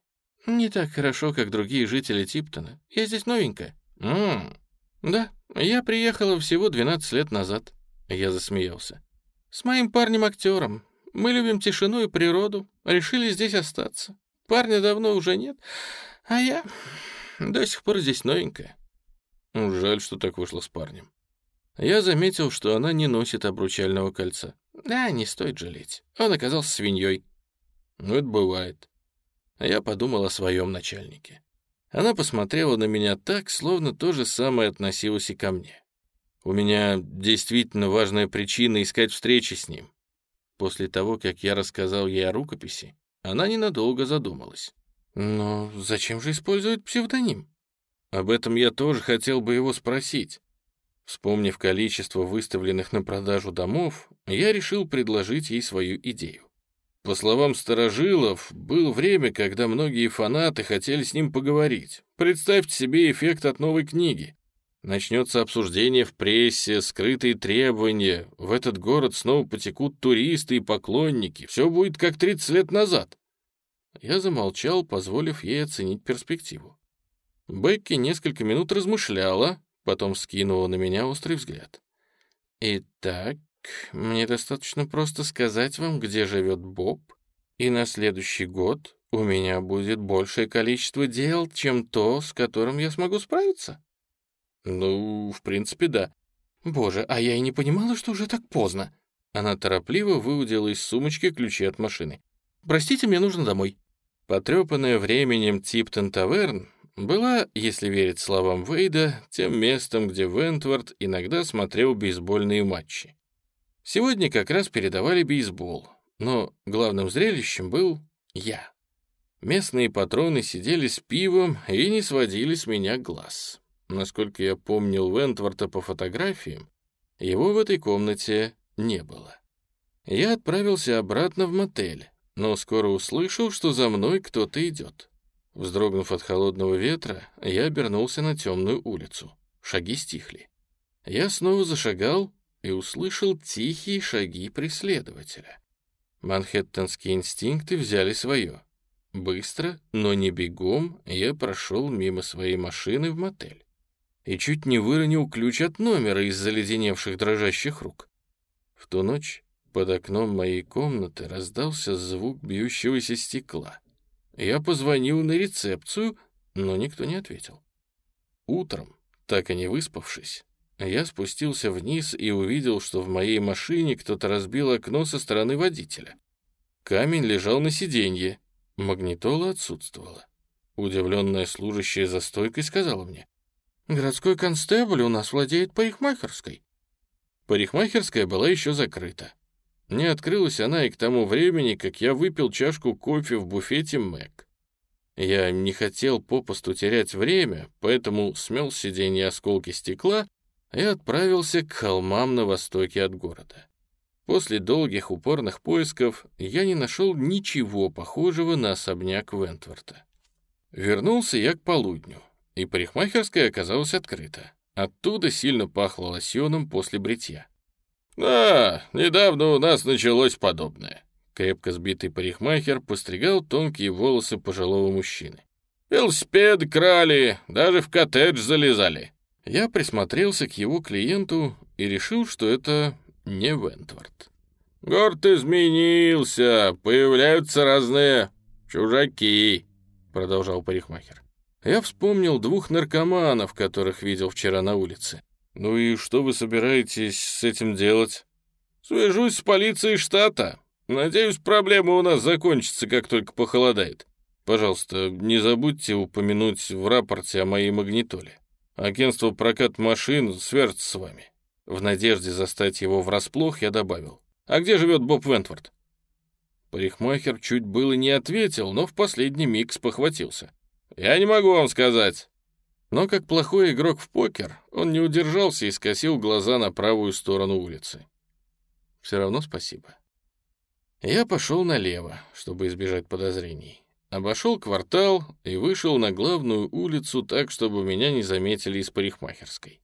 Не так хорошо, как другие жители Типтона. Я здесь новенькая. М да, я приехала всего 12 лет назад. Я засмеялся. С моим парнем-актером. Мы любим тишину и природу. Решили здесь остаться. Парня давно уже нет, а я до сих пор здесь новенькая. Жаль, что так вышло с парнем. Я заметил, что она не носит обручального кольца. Да, не стоит жалеть. Он оказался свиньей. Ну, это бывает. Я подумал о своем начальнике. Она посмотрела на меня так, словно то же самое относилось и ко мне. У меня действительно важная причина искать встречи с ним. После того, как я рассказал ей о рукописи, она ненадолго задумалась. Но зачем же использовать псевдоним? Об этом я тоже хотел бы его спросить. Вспомнив количество выставленных на продажу домов, я решил предложить ей свою идею. По словам старожилов, было время, когда многие фанаты хотели с ним поговорить. Представьте себе эффект от новой книги. Начнется обсуждение в прессе, скрытые требования. В этот город снова потекут туристы и поклонники. Все будет как 30 лет назад. Я замолчал, позволив ей оценить перспективу. Бекки несколько минут размышляла, потом скинула на меня острый взгляд. «Итак, мне достаточно просто сказать вам, где живет Боб, и на следующий год у меня будет большее количество дел, чем то, с которым я смогу справиться?» «Ну, в принципе, да». «Боже, а я и не понимала, что уже так поздно». Она торопливо выудила из сумочки ключи от машины. «Простите, мне нужно домой». Потрепанная временем Типтон Таверн была, если верить словам Вейда, тем местом, где Вентвард иногда смотрел бейсбольные матчи. Сегодня как раз передавали бейсбол, но главным зрелищем был я. Местные патроны сидели с пивом и не сводили с меня глаз. Насколько я помнил Вентворта по фотографиям, его в этой комнате не было. Я отправился обратно в мотель, но скоро услышал, что за мной кто-то идет. Вздрогнув от холодного ветра, я обернулся на темную улицу. Шаги стихли. Я снова зашагал и услышал тихие шаги преследователя. Манхэттенские инстинкты взяли свое. Быстро, но не бегом, я прошел мимо своей машины в мотель и чуть не выронил ключ от номера из заледеневших дрожащих рук. В ту ночь под окном моей комнаты раздался звук бьющегося стекла. Я позвонил на рецепцию, но никто не ответил. Утром, так и не выспавшись, я спустился вниз и увидел, что в моей машине кто-то разбил окно со стороны водителя. Камень лежал на сиденье, магнитола отсутствовала. Удивленная служащая за стойкой сказала мне, Городской констебль у нас владеет парикмахерской». Парикмахерская была еще закрыта. Не открылась она и к тому времени, как я выпил чашку кофе в буфете Мэг. Я не хотел попусту терять время, поэтому смел с сиденья осколки стекла и отправился к холмам на востоке от города. После долгих упорных поисков я не нашел ничего похожего на особняк Вентворта. Вернулся я к полудню и парикмахерская оказалась открыта. Оттуда сильно пахло лосьоном после бритья. «Да, недавно у нас началось подобное». Крепко сбитый парикмахер постригал тонкие волосы пожилого мужчины. «Велосипеды крали, даже в коттедж залезали». Я присмотрелся к его клиенту и решил, что это не Вентвард. «Город изменился, появляются разные чужаки», — продолжал парикмахер. Я вспомнил двух наркоманов, которых видел вчера на улице. «Ну и что вы собираетесь с этим делать?» «Свяжусь с полицией штата. Надеюсь, проблема у нас закончится, как только похолодает. Пожалуйста, не забудьте упомянуть в рапорте о моей магнитоле. Агентство прокат машин свяжется с вами». В надежде застать его врасплох, я добавил. «А где живет Боб Вентворд?» Парикмахер чуть было не ответил, но в последний миг спохватился. «Я не могу вам сказать». Но как плохой игрок в покер, он не удержался и скосил глаза на правую сторону улицы. «Все равно спасибо». Я пошел налево, чтобы избежать подозрений. Обошел квартал и вышел на главную улицу так, чтобы меня не заметили из парикмахерской.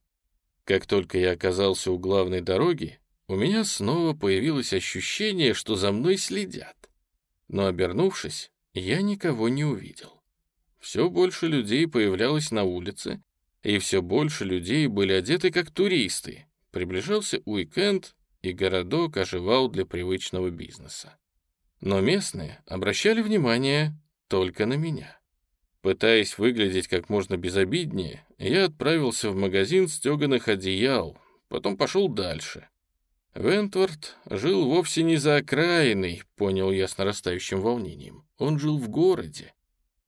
Как только я оказался у главной дороги, у меня снова появилось ощущение, что за мной следят. Но, обернувшись, я никого не увидел. Все больше людей появлялось на улице, и все больше людей были одеты как туристы. Приближался уикенд, и городок оживал для привычного бизнеса. Но местные обращали внимание только на меня. Пытаясь выглядеть как можно безобиднее, я отправился в магазин стеганых одеял, потом пошел дальше. Вентворд жил вовсе не за окраиной, понял я с нарастающим волнением. Он жил в городе.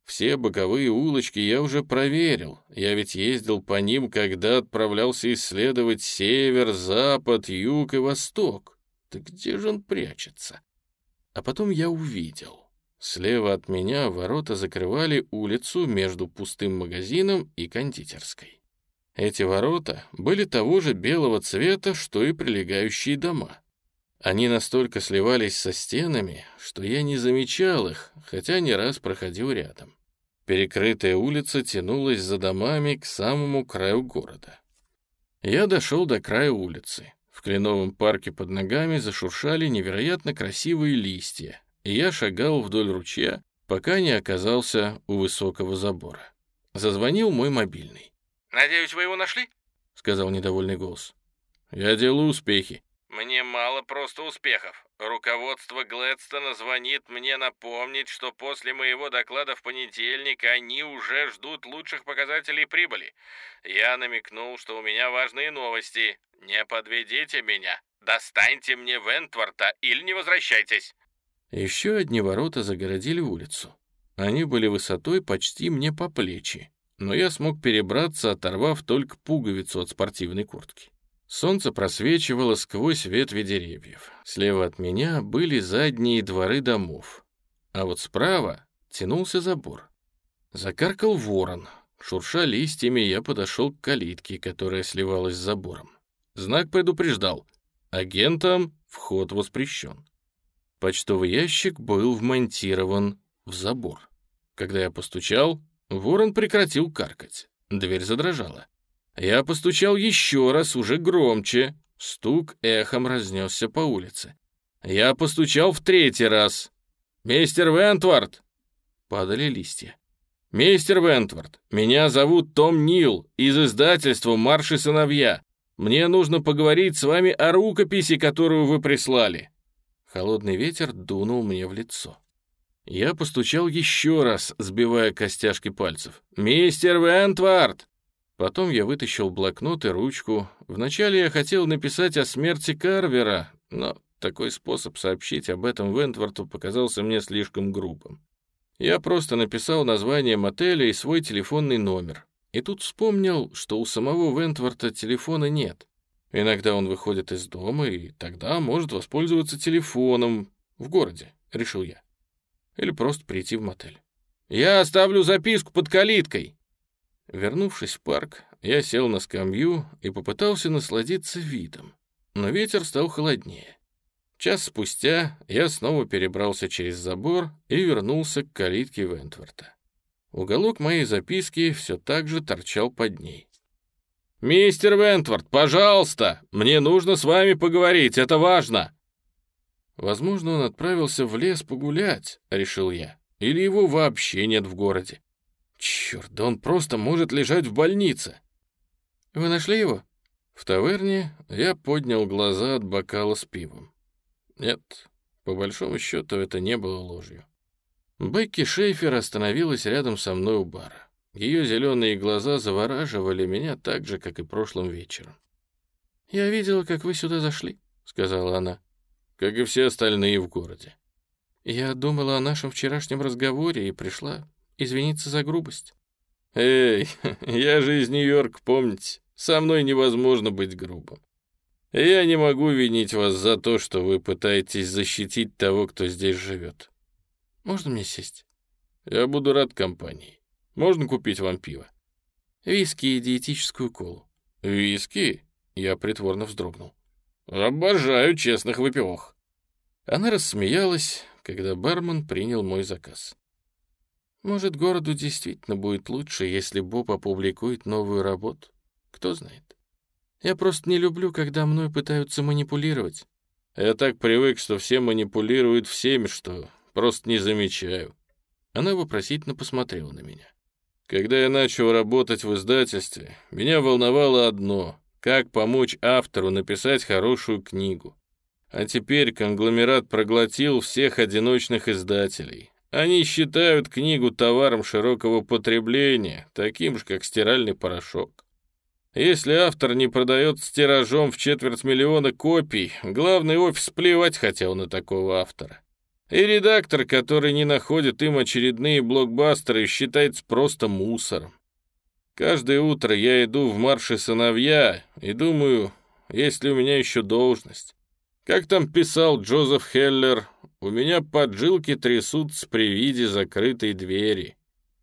Все боковые улочки я уже проверил. Я ведь ездил по ним, когда отправлялся исследовать север, запад, юг и восток. Так где же он прячется? А потом я увидел. Слева от меня ворота закрывали улицу между пустым магазином и кондитерской. Эти ворота были того же белого цвета, что и прилегающие дома. Они настолько сливались со стенами, что я не замечал их, хотя не раз проходил рядом. Перекрытая улица тянулась за домами к самому краю города. Я дошел до края улицы. В кленовом парке под ногами зашуршали невероятно красивые листья, и я шагал вдоль ручья, пока не оказался у высокого забора. Зазвонил мой мобильный. «Надеюсь, вы его нашли?» — сказал недовольный голос. «Я делаю успехи». «Мне мало просто успехов. Руководство Глэдстона звонит мне напомнить, что после моего доклада в понедельник они уже ждут лучших показателей прибыли. Я намекнул, что у меня важные новости. Не подведите меня. Достаньте мне Вентворта или не возвращайтесь. Еще одни ворота загородили улицу. Они были высотой почти мне по плечи, но я смог перебраться, оторвав только пуговицу от спортивной куртки. Солнце просвечивало сквозь ветви деревьев. Слева от меня были задние дворы домов, а вот справа тянулся забор. Закаркал ворон. Шурша листьями, я подошел к калитке, которая сливалась с забором. Знак предупреждал. Агентам вход воспрещен. Почтовый ящик был вмонтирован в забор. Когда я постучал, ворон прекратил каркать. Дверь задрожала. Я постучал еще раз, уже громче. Стук эхом разнесся по улице. Я постучал в третий раз. «Мистер Вентвард!» Падали листья. «Мистер Вентвард, меня зовут Том Нил из издательства «Марш сыновья». Мне нужно поговорить с вами о рукописи, которую вы прислали». Холодный ветер дунул мне в лицо. Я постучал еще раз, сбивая костяшки пальцев. «Мистер Вентвард!» Потом я вытащил блокнот и ручку. Вначале я хотел написать о смерти Карвера, но такой способ сообщить об этом Вентворту показался мне слишком грубым. Я просто написал название мотеля и свой телефонный номер. И тут вспомнил, что у самого Вентворта телефона нет. Иногда он выходит из дома и тогда может воспользоваться телефоном в городе, решил я. Или просто прийти в мотель. «Я оставлю записку под калиткой», Вернувшись в парк, я сел на скамью и попытался насладиться видом, но ветер стал холоднее. Час спустя я снова перебрался через забор и вернулся к калитке Вентворта. Уголок моей записки все так же торчал под ней. «Мистер Вентворт, пожалуйста! Мне нужно с вами поговорить, это важно!» Возможно, он отправился в лес погулять, решил я, или его вообще нет в городе. Черт, да он просто может лежать в больнице. Вы нашли его? В таверне я поднял глаза от бокала с пивом. Нет, по большому счету это не было ложью. Бекки Шейфер остановилась рядом со мной у бара. Ее зеленые глаза завораживали меня так же, как и прошлым вечером. «Я видела, как вы сюда зашли», — сказала она. «Как и все остальные в городе». «Я думала о нашем вчерашнем разговоре и пришла извиниться за грубость». «Эй, я же из Нью-Йорка, помните? Со мной невозможно быть грубым. Я не могу винить вас за то, что вы пытаетесь защитить того, кто здесь живет. Можно мне сесть? Я буду рад компании. Можно купить вам пиво? Виски и диетическую колу. Виски? Я притворно вздрогнул. Обожаю честных выпивок. Она рассмеялась, когда бармен принял мой заказ. Может, городу действительно будет лучше, если Боб опубликует новую работу? Кто знает. Я просто не люблю, когда мной пытаются манипулировать. Я так привык, что все манипулируют всеми, что просто не замечаю. Она вопросительно посмотрела на меня. Когда я начал работать в издательстве, меня волновало одно — как помочь автору написать хорошую книгу. А теперь конгломерат проглотил всех одиночных издателей. Они считают книгу товаром широкого потребления, таким же, как стиральный порошок. Если автор не продает с тиражом в четверть миллиона копий, главный офис плевать хотел на такого автора. И редактор, который не находит им очередные блокбастеры, считается просто мусором. Каждое утро я иду в марше сыновья и думаю, есть ли у меня еще должность. Как там писал Джозеф Хеллер, у меня поджилки трясутся при виде закрытой двери.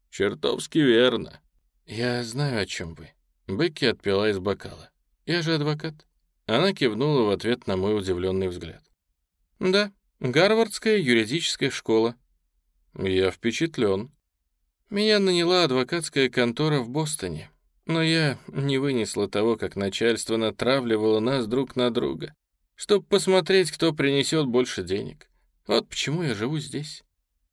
Чертовски верно. Я знаю, о чем вы. Бекки отпила из бокала. «Я же адвокат». Она кивнула в ответ на мой удивленный взгляд. «Да, Гарвардская юридическая школа». «Я впечатлен». «Меня наняла адвокатская контора в Бостоне, но я не вынесла того, как начальство натравливало нас друг на друга, чтобы посмотреть, кто принесет больше денег. Вот почему я живу здесь.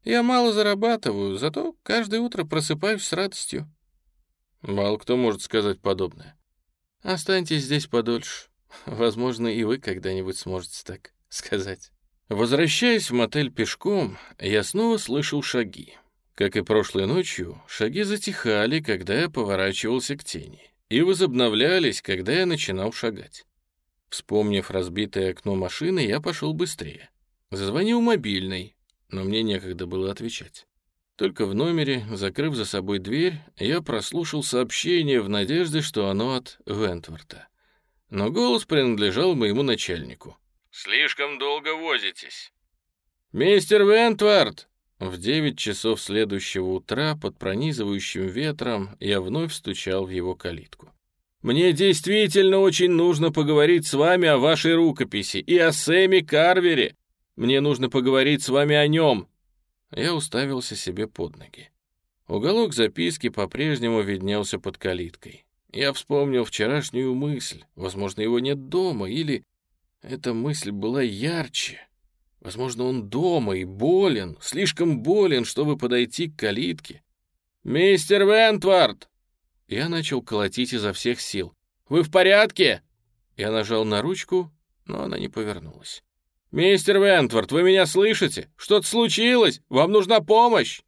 Я мало зарабатываю, зато каждое утро просыпаюсь с радостью. Мало кто может сказать подобное. Останьтесь здесь подольше. Возможно, и вы когда-нибудь сможете так сказать. Возвращаясь в мотель пешком, я снова слышал шаги. Как и прошлой ночью, шаги затихали, когда я поворачивался к тени, и возобновлялись, когда я начинал шагать. Вспомнив разбитое окно машины, я пошел быстрее. Зазвонил мобильный, но мне некогда было отвечать. Только в номере, закрыв за собой дверь, я прослушал сообщение в надежде, что оно от Вентворта. Но голос принадлежал моему начальнику. «Слишком долго возитесь». «Мистер Вентворт!» В девять часов следующего утра под пронизывающим ветром я вновь стучал в его калитку. «Мне действительно очень нужно поговорить с вами о вашей рукописи и о Сэме Карвере. Мне нужно поговорить с вами о нем, я уставился себе под ноги. Уголок записки по-прежнему виднелся под калиткой. Я вспомнил вчерашнюю мысль. Возможно, его нет дома, или эта мысль была ярче. Возможно, он дома и болен, слишком болен, чтобы подойти к калитке. «Мистер Вентвард!» Я начал колотить изо всех сил. «Вы в порядке?» Я нажал на ручку, но она не повернулась. «Мистер Вентворд, вы меня слышите? Что-то случилось? Вам нужна помощь!»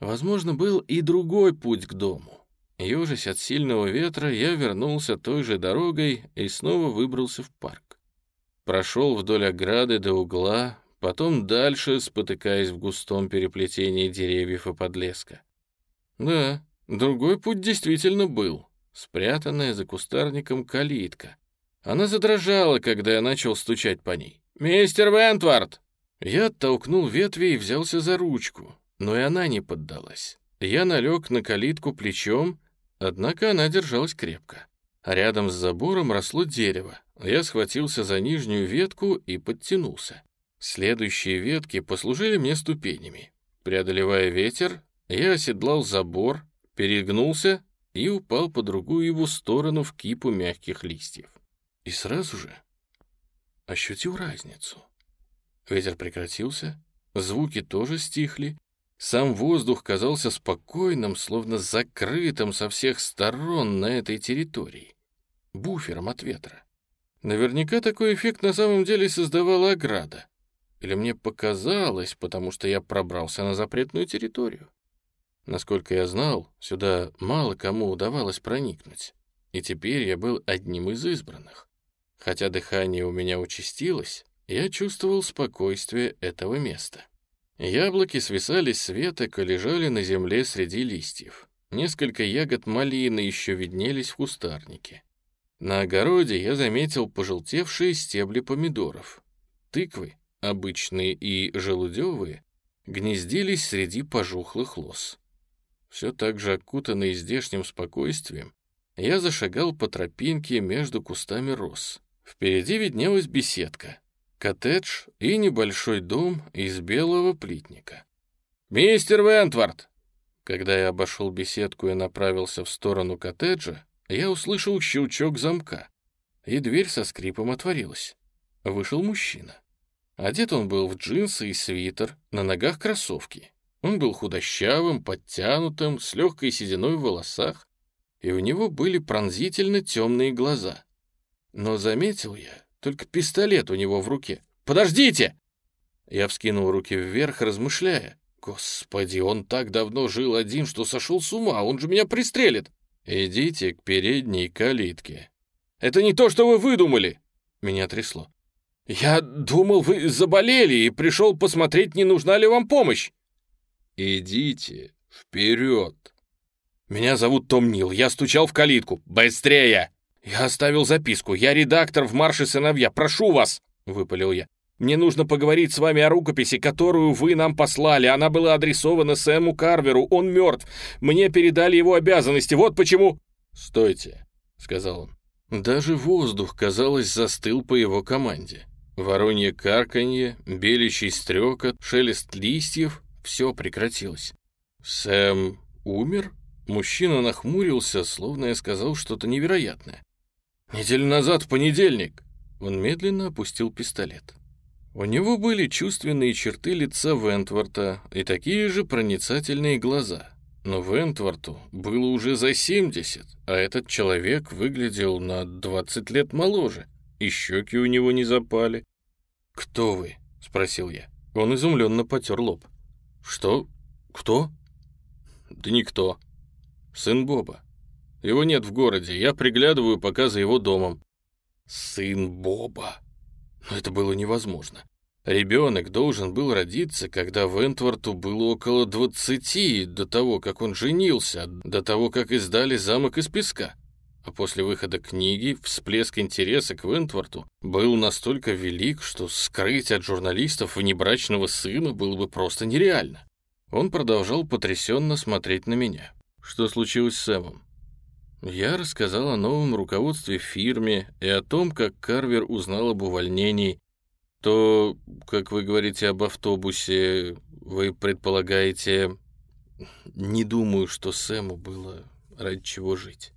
Возможно, был и другой путь к дому. Ёжись от сильного ветра, я вернулся той же дорогой и снова выбрался в парк. Прошел вдоль ограды до угла, потом дальше, спотыкаясь в густом переплетении деревьев и подлеска. Да, другой путь действительно был. Спрятанная за кустарником калитка. Она задрожала, когда я начал стучать по ней. «Мистер Вентвард!» Я оттолкнул ветви и взялся за ручку, но и она не поддалась. Я налег на калитку плечом, однако она держалась крепко. А рядом с забором росло дерево. Я схватился за нижнюю ветку и подтянулся. Следующие ветки послужили мне ступенями. Преодолевая ветер, я оседлал забор, перегнулся и упал по другую его сторону в кипу мягких листьев. И сразу же ощутил разницу. Ветер прекратился, звуки тоже стихли, сам воздух казался спокойным, словно закрытым со всех сторон на этой территории, буфером от ветра. Наверняка такой эффект на самом деле создавала ограда. Или мне показалось, потому что я пробрался на запретную территорию. Насколько я знал, сюда мало кому удавалось проникнуть, и теперь я был одним из избранных. Хотя дыхание у меня участилось, я чувствовал спокойствие этого места. Яблоки свисали с веток и лежали на земле среди листьев. Несколько ягод малины еще виднелись в кустарнике. На огороде я заметил пожелтевшие стебли помидоров. Тыквы, обычные и желудевые, гнездились среди пожухлых лос. Все так же окутанный здешним спокойствием, я зашагал по тропинке между кустами роз. Впереди виднелась беседка, коттедж и небольшой дом из белого плитника. «Мистер Вентвард!» Когда я обошел беседку и направился в сторону коттеджа, я услышал щелчок замка, и дверь со скрипом отворилась. Вышел мужчина. Одет он был в джинсы и свитер, на ногах кроссовки. Он был худощавым, подтянутым, с легкой сединой в волосах, и у него были пронзительно темные глаза. Но заметил я только пистолет у него в руке. «Подождите!» Я вскинул руки вверх, размышляя. «Господи, он так давно жил один, что сошел с ума, он же меня пристрелит!» «Идите к передней калитке». «Это не то, что вы выдумали!» Меня трясло. «Я думал, вы заболели и пришел посмотреть, не нужна ли вам помощь». «Идите вперед!» «Меня зовут Том Нил, я стучал в калитку. Быстрее!» «Я оставил записку. Я редактор в «Марше сыновья». Прошу вас!» — выпалил я. «Мне нужно поговорить с вами о рукописи, которую вы нам послали. Она была адресована Сэму Карверу. Он мертв. Мне передали его обязанности. Вот почему...» «Стойте!» — сказал он. Даже воздух, казалось, застыл по его команде. Воронье карканье, белящий стрекот, шелест листьев — все прекратилось. «Сэм умер?» Мужчина нахмурился, словно я сказал что-то невероятное. «Неделю назад, в понедельник!» Он медленно опустил пистолет. У него были чувственные черты лица Вентворта и такие же проницательные глаза. Но Вентворту было уже за 70, а этот человек выглядел на 20 лет моложе, и щеки у него не запали. «Кто вы?» — спросил я. Он изумленно потер лоб. «Что? Кто?» «Да никто. Сын Боба. Его нет в городе, я приглядываю пока за его домом». «Сын Боба!» Но это было невозможно. Ребенок должен был родиться, когда Вентворту было около двадцати, до того, как он женился, до того, как издали «Замок из песка». А после выхода книги всплеск интереса к Вентворту был настолько велик, что скрыть от журналистов внебрачного сына было бы просто нереально. Он продолжал потрясенно смотреть на меня. Что случилось с Сэмом? Я рассказал о новом руководстве фирме и о том, как Карвер узнал об увольнении. То, как вы говорите об автобусе, вы предполагаете... Не думаю, что Сэму было ради чего жить.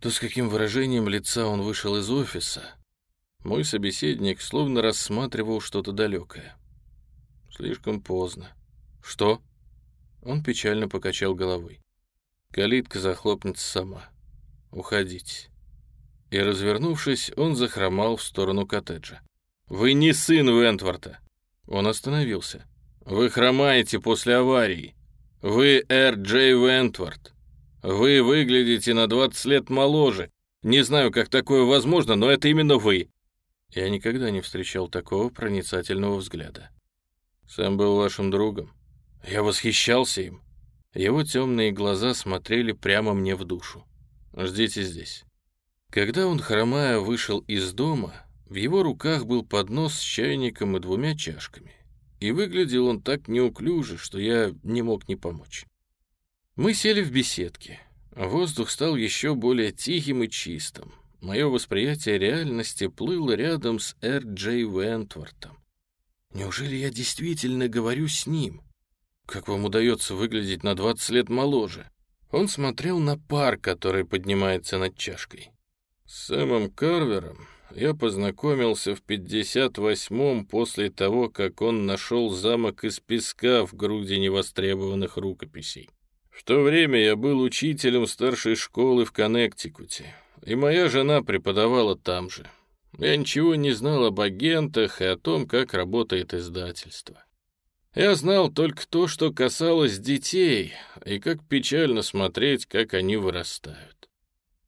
То, с каким выражением лица он вышел из офиса, мой собеседник словно рассматривал что-то далекое. Слишком поздно. Что? Он печально покачал головой. Калитка захлопнется сама. Уходите. И, развернувшись, он захромал в сторону коттеджа. «Вы не сын Вентворта!» Он остановился. «Вы хромаете после аварии. Вы Эр Джей Вентворт. Вы выглядите на 20 лет моложе. Не знаю, как такое возможно, но это именно вы». Я никогда не встречал такого проницательного взгляда. «Сэм был вашим другом?» Я восхищался им. Его темные глаза смотрели прямо мне в душу. «Ждите здесь». Когда он, хромая, вышел из дома, в его руках был поднос с чайником и двумя чашками. И выглядел он так неуклюже, что я не мог не помочь. Мы сели в беседке. Воздух стал еще более тихим и чистым. Мое восприятие реальности плыло рядом с Эр Джей Вентвортом. Неужели я действительно говорю с ним? Как вам удается выглядеть на 20 лет моложе? Он смотрел на пар, который поднимается над чашкой. С Сэмом Карвером я познакомился в 58-м после того, как он нашел замок из песка в груди невостребованных рукописей. В то время я был учителем старшей школы в Коннектикуте, и моя жена преподавала там же. Я ничего не знал об агентах и о том, как работает издательство. Я знал только то, что касалось детей, и как печально смотреть, как они вырастают.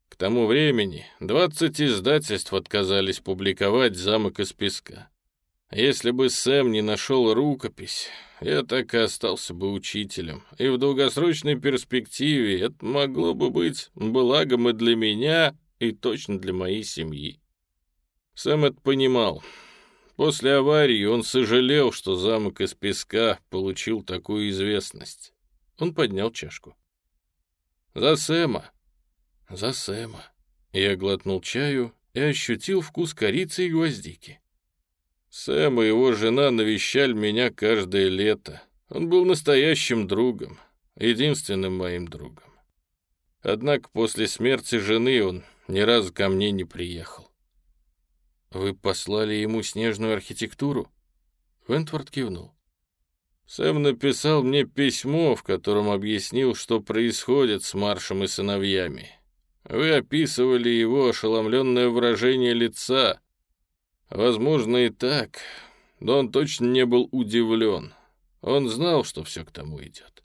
К тому времени 20 издательств отказались публиковать «Замок из песка». Если бы Сэм не нашел рукопись, я так и остался бы учителем, и в долгосрочной перспективе это могло бы быть благом и для меня, и точно для моей семьи. Сэм это понимал. После аварии он сожалел, что замок из песка получил такую известность. Он поднял чашку. «За Сэма! За Сэма!» Я глотнул чаю и ощутил вкус корицы и гвоздики. Сэм и его жена навещали меня каждое лето. Он был настоящим другом, единственным моим другом. Однако после смерти жены он ни разу ко мне не приехал. «Вы послали ему снежную архитектуру?» Вентворд кивнул. Сэм написал мне письмо, в котором объяснил, что происходит с Маршем и сыновьями. Вы описывали его ошеломленное выражение лица — Возможно и так, но он точно не был удивлен. Он знал, что все к тому идет.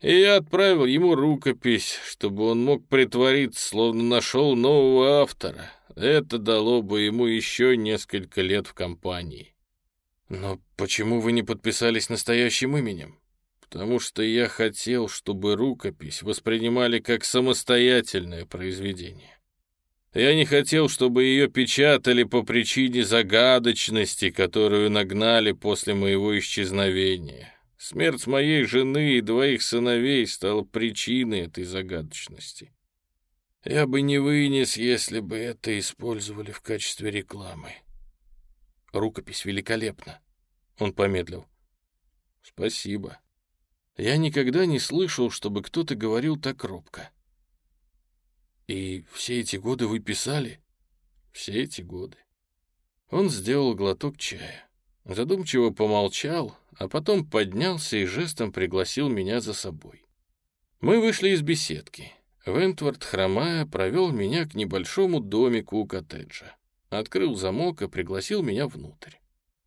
И я отправил ему рукопись, чтобы он мог притвориться, словно нашел нового автора. Это дало бы ему еще несколько лет в компании. Но почему вы не подписались настоящим именем? Потому что я хотел, чтобы рукопись воспринимали как самостоятельное произведение. Я не хотел, чтобы ее печатали по причине загадочности, которую нагнали после моего исчезновения. Смерть моей жены и двоих сыновей стала причиной этой загадочности. Я бы не вынес, если бы это использовали в качестве рекламы. Рукопись великолепна. Он помедлил. Спасибо. Я никогда не слышал, чтобы кто-то говорил так робко. «И все эти годы вы писали?» «Все эти годы». Он сделал глоток чая, задумчиво помолчал, а потом поднялся и жестом пригласил меня за собой. Мы вышли из беседки. Вентворд, хромая, провел меня к небольшому домику у коттеджа. Открыл замок и пригласил меня внутрь.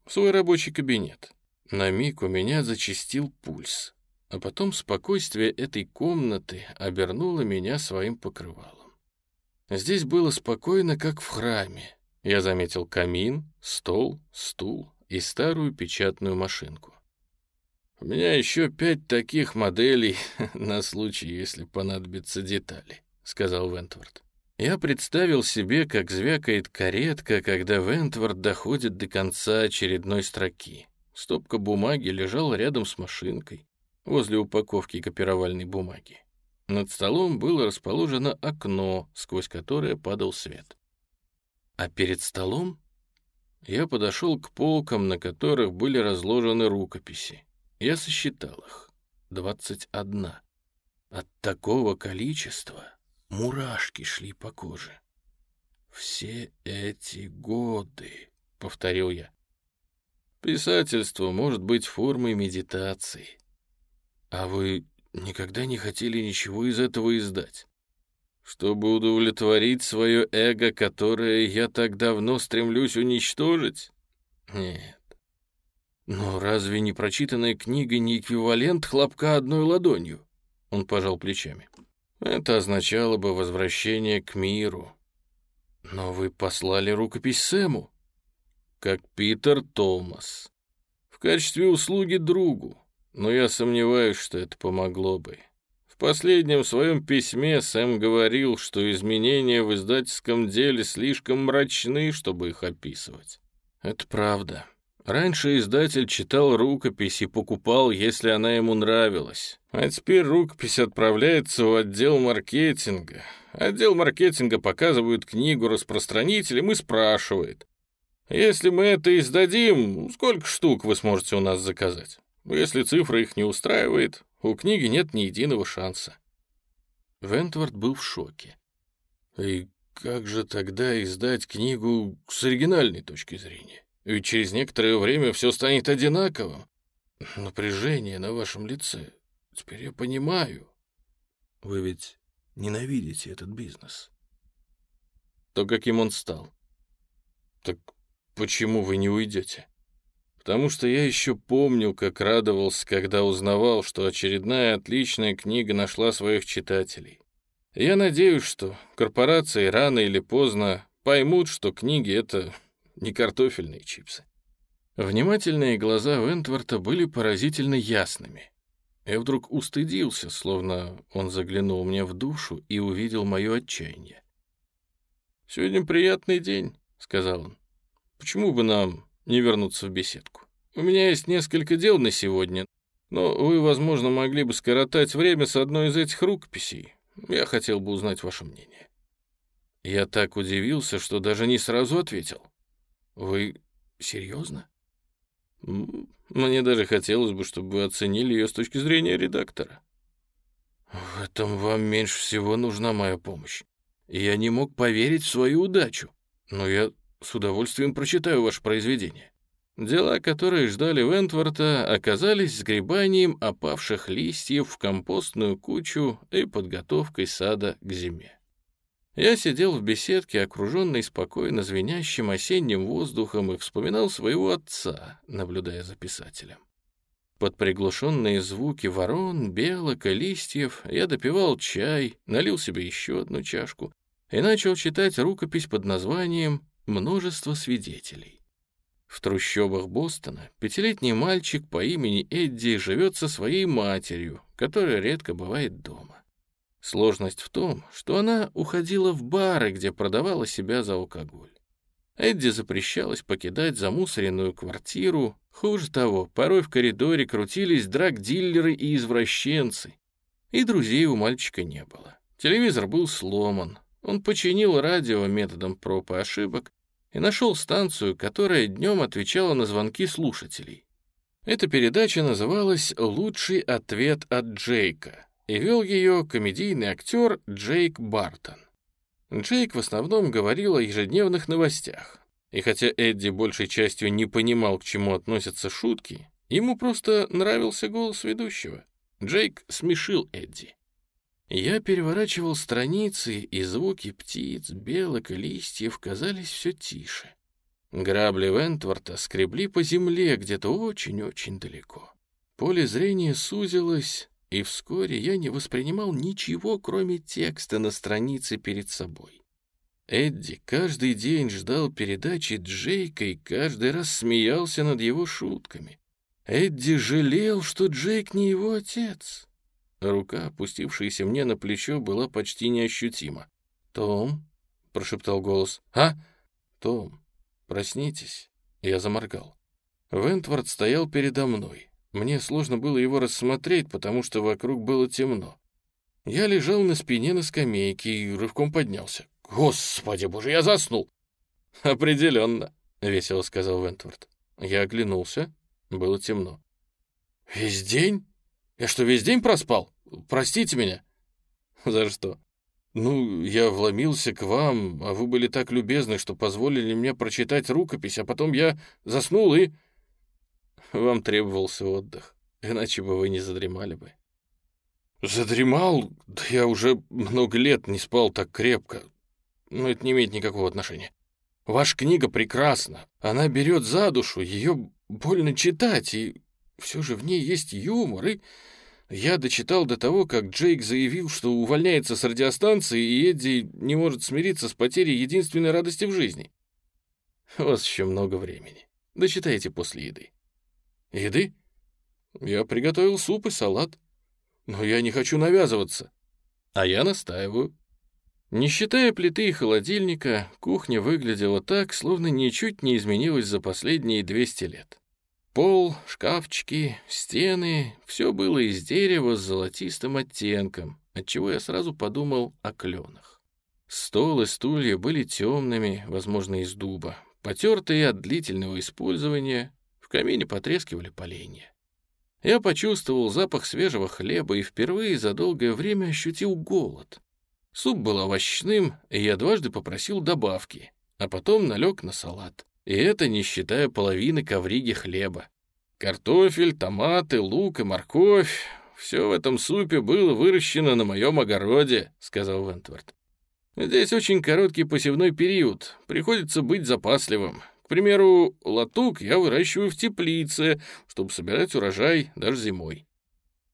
В свой рабочий кабинет. На миг у меня зачастил пульс, а потом спокойствие этой комнаты обернуло меня своим покрывалом. Здесь было спокойно, как в храме. Я заметил камин, стол, стул и старую печатную машинку. «У меня еще пять таких моделей на случай, если понадобятся детали», — сказал Вентворд. Я представил себе, как звякает каретка, когда Вентворд доходит до конца очередной строки. Стопка бумаги лежала рядом с машинкой, возле упаковки копировальной бумаги. Над столом было расположено окно, сквозь которое падал свет. А перед столом я подошел к полкам, на которых были разложены рукописи. Я сосчитал их. Двадцать одна. От такого количества мурашки шли по коже. «Все эти годы», — повторил я. «Писательство может быть формой медитации. А вы никогда не хотели ничего из этого издать. Чтобы удовлетворить свое эго, которое я так давно стремлюсь уничтожить? Нет. Но разве не прочитанная книга не эквивалент хлопка одной ладонью? Он пожал плечами. Это означало бы возвращение к миру. Но вы послали рукопись Сэму, как Питер Томас, в качестве услуги другу но я сомневаюсь, что это помогло бы. В последнем своем письме Сэм говорил, что изменения в издательском деле слишком мрачны, чтобы их описывать. Это правда. Раньше издатель читал рукопись и покупал, если она ему нравилась. А теперь рукопись отправляется в отдел маркетинга. Отдел маркетинга показывает книгу распространителям и спрашивает. Если мы это издадим, сколько штук вы сможете у нас заказать? Если цифра их не устраивает, у книги нет ни единого шанса. Вентвард был в шоке. И как же тогда издать книгу с оригинальной точки зрения? Ведь через некоторое время все станет одинаковым. Напряжение на вашем лице. Теперь я понимаю. Вы ведь ненавидите этот бизнес. То, каким он стал. Так почему вы не уйдете? потому что я еще помню, как радовался, когда узнавал, что очередная отличная книга нашла своих читателей. Я надеюсь, что корпорации рано или поздно поймут, что книги — это не картофельные чипсы. Внимательные глаза Вентворта были поразительно ясными. Я вдруг устыдился, словно он заглянул мне в душу и увидел мое отчаяние. «Сегодня приятный день», — сказал он. «Почему бы нам не вернуться в беседку? У меня есть несколько дел на сегодня, но вы, возможно, могли бы скоротать время с одной из этих рукописей. Я хотел бы узнать ваше мнение». Я так удивился, что даже не сразу ответил. «Вы серьезно?» Мне даже хотелось бы, чтобы вы оценили ее с точки зрения редактора. В этом вам меньше всего нужна моя помощь. Я не мог поверить в свою удачу, но я с удовольствием прочитаю ваше произведение. Дела, которые ждали Вентворта, оказались сгребанием опавших листьев в компостную кучу и подготовкой сада к зиме. Я сидел в беседке, окруженный спокойно звенящим осенним воздухом, и вспоминал своего отца, наблюдая за писателем. Под приглушенные звуки ворон, белок и листьев я допивал чай, налил себе еще одну чашку и начал читать рукопись под названием «Множество свидетелей». В трущобах Бостона пятилетний мальчик по имени Эдди живет со своей матерью, которая редко бывает дома. Сложность в том, что она уходила в бары, где продавала себя за алкоголь. Эдди запрещалось покидать замусоренную квартиру. Хуже того, порой в коридоре крутились драг-диллеры и извращенцы. И друзей у мальчика не было. Телевизор был сломан. Он починил радио методом проб и ошибок и нашел станцию, которая днем отвечала на звонки слушателей. Эта передача называлась «Лучший ответ от Джейка», и вел ее комедийный актер Джейк Бартон. Джейк в основном говорил о ежедневных новостях, и хотя Эдди большей частью не понимал, к чему относятся шутки, ему просто нравился голос ведущего. Джейк смешил Эдди. Я переворачивал страницы, и звуки птиц, белок и листьев казались все тише. Грабли Вентворта скребли по земле где-то очень-очень далеко. Поле зрения сузилось, и вскоре я не воспринимал ничего, кроме текста на странице перед собой. Эдди каждый день ждал передачи Джейка и каждый раз смеялся над его шутками. Эдди жалел, что Джейк не его отец. Рука, опустившаяся мне на плечо, была почти неощутима. «Том?» — прошептал голос. «А? Том, проснитесь!» Я заморгал. Вентвард стоял передо мной. Мне сложно было его рассмотреть, потому что вокруг было темно. Я лежал на спине на скамейке и рывком поднялся. «Господи боже, я заснул!» «Определенно», — весело сказал Вентворд. Я оглянулся. Было темно. «Весь день? Я что, весь день проспал? Простите меня». «За что?» «Ну, я вломился к вам, а вы были так любезны, что позволили мне прочитать рукопись, а потом я заснул и...» Вам требовался отдых, иначе бы вы не задремали бы. Задремал? Да я уже много лет не спал так крепко. Но это не имеет никакого отношения. Ваша книга прекрасна. Она берет за душу, ее больно читать, и все же в ней есть юмор, и... Я дочитал до того, как Джейк заявил, что увольняется с радиостанции, и Эдди не может смириться с потерей единственной радости в жизни. У вас еще много времени. Дочитайте после еды. Еды? Я приготовил суп и салат. Но я не хочу навязываться. А я настаиваю. Не считая плиты и холодильника, кухня выглядела так, словно ничуть не изменилась за последние 200 лет. Пол, шкафчики, стены — все было из дерева с золотистым оттенком, отчего я сразу подумал о кленах. Стол и стулья были темными, возможно, из дуба, потертые от длительного использования, в камине потрескивали поленья. Я почувствовал запах свежего хлеба и впервые за долгое время ощутил голод. Суп был овощным, и я дважды попросил добавки, а потом налег на салат. И это не считая половины ковриги хлеба. Картофель, томаты, лук и морковь — все в этом супе было выращено на моем огороде, — сказал Вентворд. Здесь очень короткий посевной период, приходится быть запасливым. К примеру, латук я выращиваю в теплице, чтобы собирать урожай даже зимой.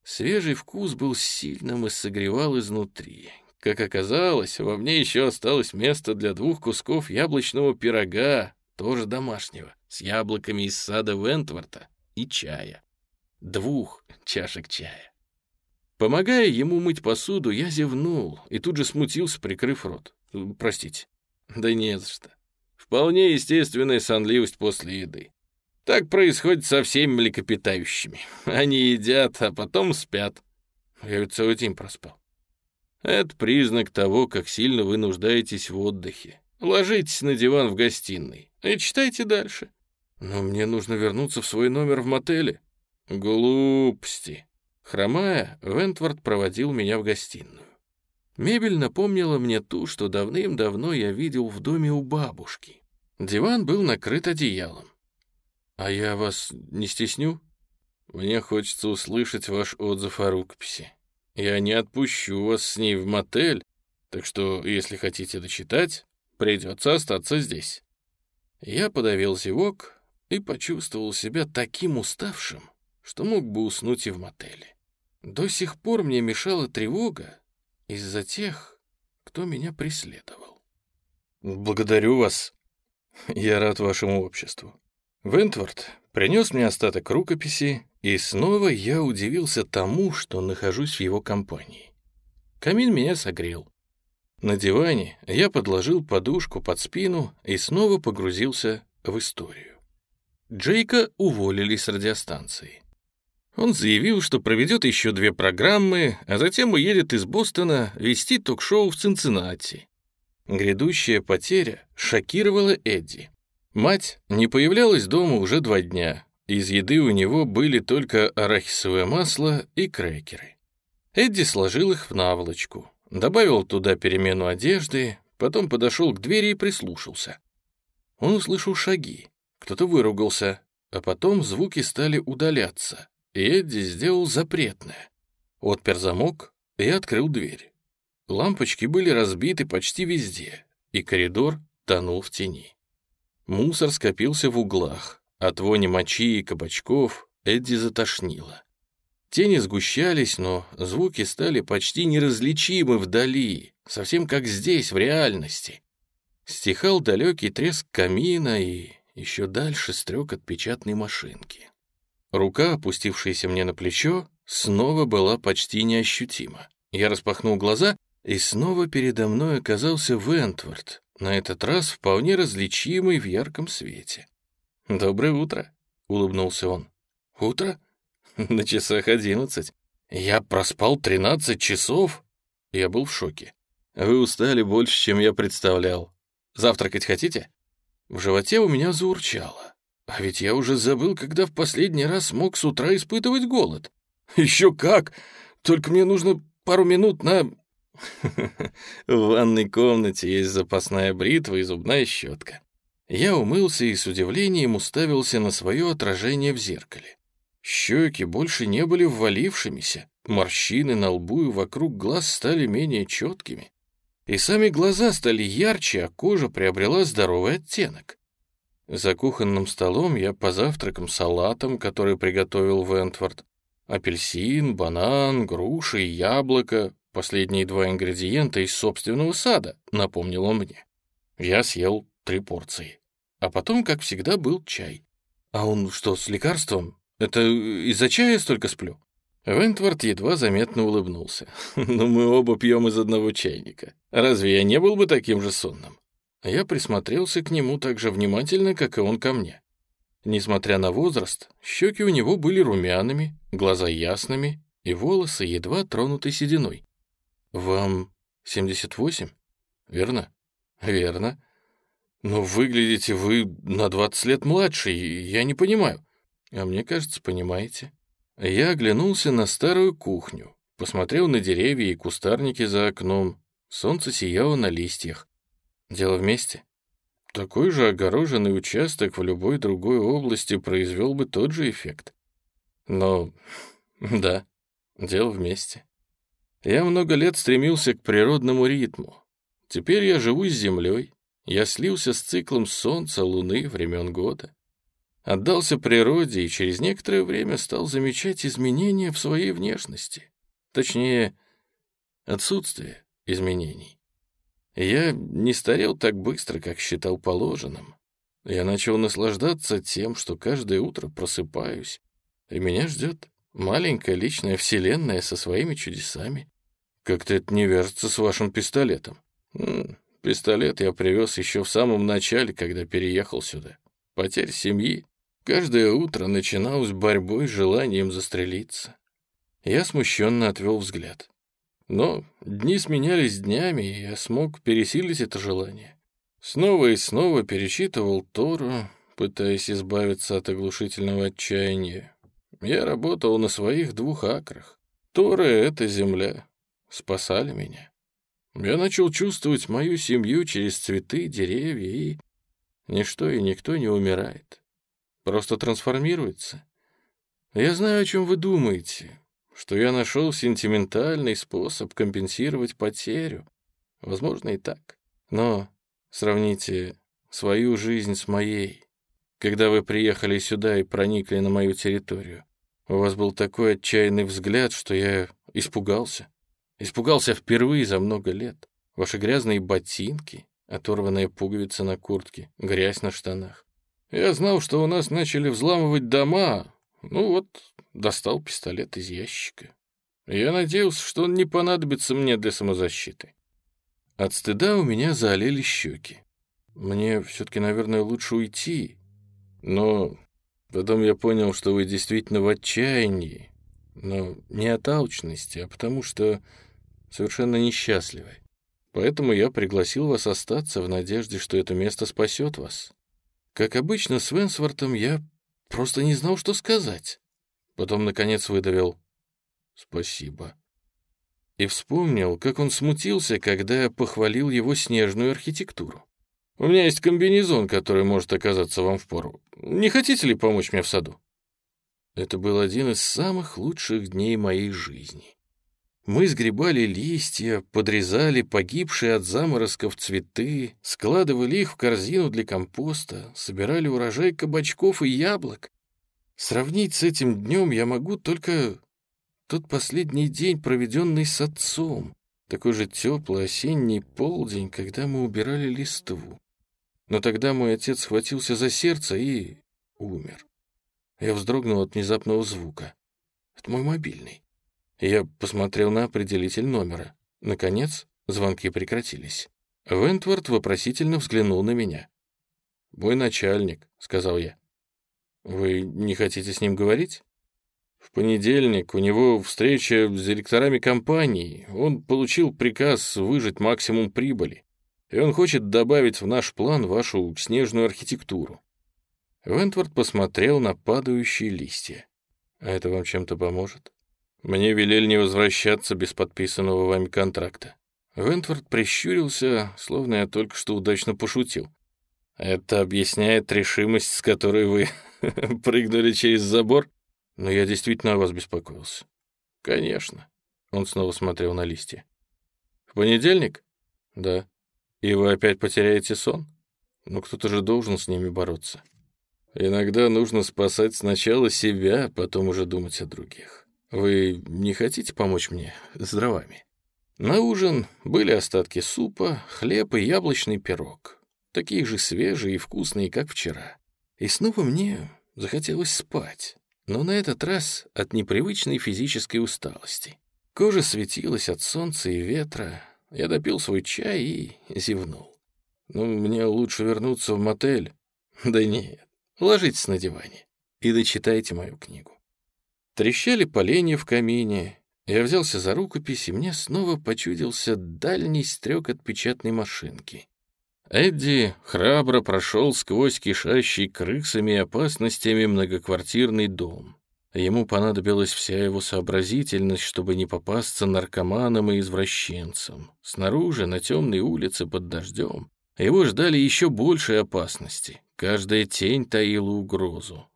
Свежий вкус был сильным и согревал изнутри. Как оказалось, во мне еще осталось место для двух кусков яблочного пирога, тоже домашнего, с яблоками из сада Вентворта и чая. Двух чашек чая. Помогая ему мыть посуду, я зевнул и тут же смутился, прикрыв рот. Простите. Да не за что. Вполне естественная сонливость после еды. Так происходит со всеми млекопитающими. Они едят, а потом спят. Я ведь целый день проспал. Это признак того, как сильно вы нуждаетесь в отдыхе. Ложитесь на диван в гостиной и читайте дальше. Но мне нужно вернуться в свой номер в мотеле. Глупости. Хромая, Вентвард проводил меня в гостиную. Мебель напомнила мне ту, что давным-давно я видел в доме у бабушки. Диван был накрыт одеялом. «А я вас не стесню?» «Мне хочется услышать ваш отзыв о рукописи. Я не отпущу вас с ней в мотель, так что, если хотите дочитать, придется остаться здесь». Я подавил зевок и почувствовал себя таким уставшим, что мог бы уснуть и в мотеле. До сих пор мне мешала тревога из-за тех, кто меня преследовал. «Благодарю вас. Я рад вашему обществу. Вентворд принес мне остаток рукописи, и снова я удивился тому, что нахожусь в его компании. Камин меня согрел. На диване я подложил подушку под спину и снова погрузился в историю. Джейка уволили с радиостанции. Он заявил, что проведет еще две программы, а затем уедет из Бостона вести ток-шоу в Цинциннати. Грядущая потеря шокировала Эдди. Мать не появлялась дома уже два дня. Из еды у него были только арахисовое масло и крекеры. Эдди сложил их в наволочку, добавил туда перемену одежды, потом подошел к двери и прислушался. Он услышал шаги, кто-то выругался, а потом звуки стали удаляться — Эдди сделал запретное. Отпер замок и открыл дверь. Лампочки были разбиты почти везде, и коридор тонул в тени. Мусор скопился в углах. От вони мочи и кабачков Эдди затошнило. Тени сгущались, но звуки стали почти неразличимы вдали, совсем как здесь, в реальности. Стихал далекий треск камина и еще дальше стрек от печатной машинки. Рука, опустившаяся мне на плечо, снова была почти неощутима. Я распахнул глаза, и снова передо мной оказался Вентворд, на этот раз вполне различимый в ярком свете. «Доброе утро», — улыбнулся он. «Утро? На часах одиннадцать. Я проспал тринадцать часов?» Я был в шоке. «Вы устали больше, чем я представлял. Завтракать хотите?» В животе у меня заурчало. А ведь я уже забыл, когда в последний раз мог с утра испытывать голод. Еще как! Только мне нужно пару минут на... В ванной комнате есть запасная бритва и зубная щетка. Я умылся и с удивлением уставился на свое отражение в зеркале. Щеки больше не были ввалившимися, морщины на лбу и вокруг глаз стали менее четкими. И сами глаза стали ярче, а кожа приобрела здоровый оттенок. За кухонным столом я позавтраком салатом, который приготовил Вентфорд. Апельсин, банан, груши яблоко — последние два ингредиента из собственного сада, напомнил он мне. Я съел три порции. А потом, как всегда, был чай. А он что, с лекарством? Это из-за чая столько сплю? Вентворд едва заметно улыбнулся. «Но «Ну, мы оба пьем из одного чайника. Разве я не был бы таким же сонным?» Я присмотрелся к нему так же внимательно, как и он ко мне. Несмотря на возраст, щеки у него были румяными, глаза ясными и волосы едва тронуты сединой. «Вам 78? Верно?» «Верно. Но выглядите вы на 20 лет младше, я не понимаю». «А мне кажется, понимаете». Я оглянулся на старую кухню, посмотрел на деревья и кустарники за окном. Солнце сияло на листьях. Дело вместе. Такой же огороженный участок в любой другой области произвел бы тот же эффект. Но, да, дело вместе. Я много лет стремился к природному ритму. Теперь я живу с землей, Я слился с циклом солнца, луны, времен года. Отдался природе и через некоторое время стал замечать изменения в своей внешности. Точнее, отсутствие изменений. Я не старел так быстро, как считал положенным. Я начал наслаждаться тем, что каждое утро просыпаюсь, и меня ждет маленькая личная вселенная со своими чудесами. Как-то это не вяжется с вашим пистолетом. Пистолет я привез еще в самом начале, когда переехал сюда. Потерь семьи. Каждое утро начиналось борьбой с желанием застрелиться. Я смущенно отвел взгляд. Но дни сменялись днями, и я смог пересилить это желание. Снова и снова перечитывал Тору, пытаясь избавиться от оглушительного отчаяния. Я работал на своих двух акрах. Тора — это земля. Спасали меня. Я начал чувствовать мою семью через цветы, деревья, и ничто и никто не умирает. Просто трансформируется. Я знаю, о чем вы думаете, что я нашел сентиментальный способ компенсировать потерю. Возможно, и так. Но сравните свою жизнь с моей. Когда вы приехали сюда и проникли на мою территорию, у вас был такой отчаянный взгляд, что я испугался. Испугался впервые за много лет. Ваши грязные ботинки, оторванная пуговица на куртке, грязь на штанах. Я знал, что у нас начали взламывать дома, ну вот, достал пистолет из ящика. Я надеялся, что он не понадобится мне для самозащиты. От стыда у меня залили щеки. Мне все-таки, наверное, лучше уйти. Но потом я понял, что вы действительно в отчаянии. Но не от алчности, а потому что совершенно несчастливы. Поэтому я пригласил вас остаться в надежде, что это место спасет вас. Как обычно, с Венсвортом я Просто не знал, что сказать. Потом, наконец, выдавил «Спасибо». И вспомнил, как он смутился, когда я похвалил его снежную архитектуру. «У меня есть комбинезон, который может оказаться вам в пору. Не хотите ли помочь мне в саду?» Это был один из самых лучших дней моей жизни. Мы сгребали листья, подрезали погибшие от заморозков цветы, складывали их в корзину для компоста, собирали урожай кабачков и яблок. Сравнить с этим днем я могу только тот последний день, проведенный с отцом, такой же теплый осенний полдень, когда мы убирали листву. Но тогда мой отец схватился за сердце и умер. Я вздрогнул от внезапного звука. Это мой мобильный. Я посмотрел на определитель номера. Наконец, звонки прекратились. Вентворд вопросительно взглянул на меня. «Мой начальник», — сказал я. «Вы не хотите с ним говорить?» «В понедельник у него встреча с директорами компании. Он получил приказ выжать максимум прибыли, и он хочет добавить в наш план вашу снежную архитектуру». Вентворд посмотрел на падающие листья. «А это вам чем-то поможет?» Мне велели не возвращаться без подписанного вами контракта. Вентфорд прищурился, словно я только что удачно пошутил. Это объясняет решимость, с которой вы прыгнули через забор? Но я действительно о вас беспокоился. Конечно. Он снова смотрел на листья. В понедельник? Да. И вы опять потеряете сон? Ну, кто-то же должен с ними бороться. Иногда нужно спасать сначала себя, а потом уже думать о других. Вы не хотите помочь мне с дровами? На ужин были остатки супа, хлеб и яблочный пирог. Такие же свежие и вкусные, как вчера. И снова мне захотелось спать, но на этот раз от непривычной физической усталости. Кожа светилась от солнца и ветра. Я допил свой чай и зевнул. Ну, мне лучше вернуться в мотель. Да нет, ложитесь на диване и дочитайте мою книгу. Трещали поленья в камине. Я взялся за рукопись, и мне снова почудился дальний стрек от печатной машинки. Эдди храбро прошел сквозь кишащий крысами и опасностями многоквартирный дом. Ему понадобилась вся его сообразительность, чтобы не попасться наркоманам и извращенцам. Снаружи, на темной улице под дождем, его ждали еще большие опасности. Каждая тень таила угрозу.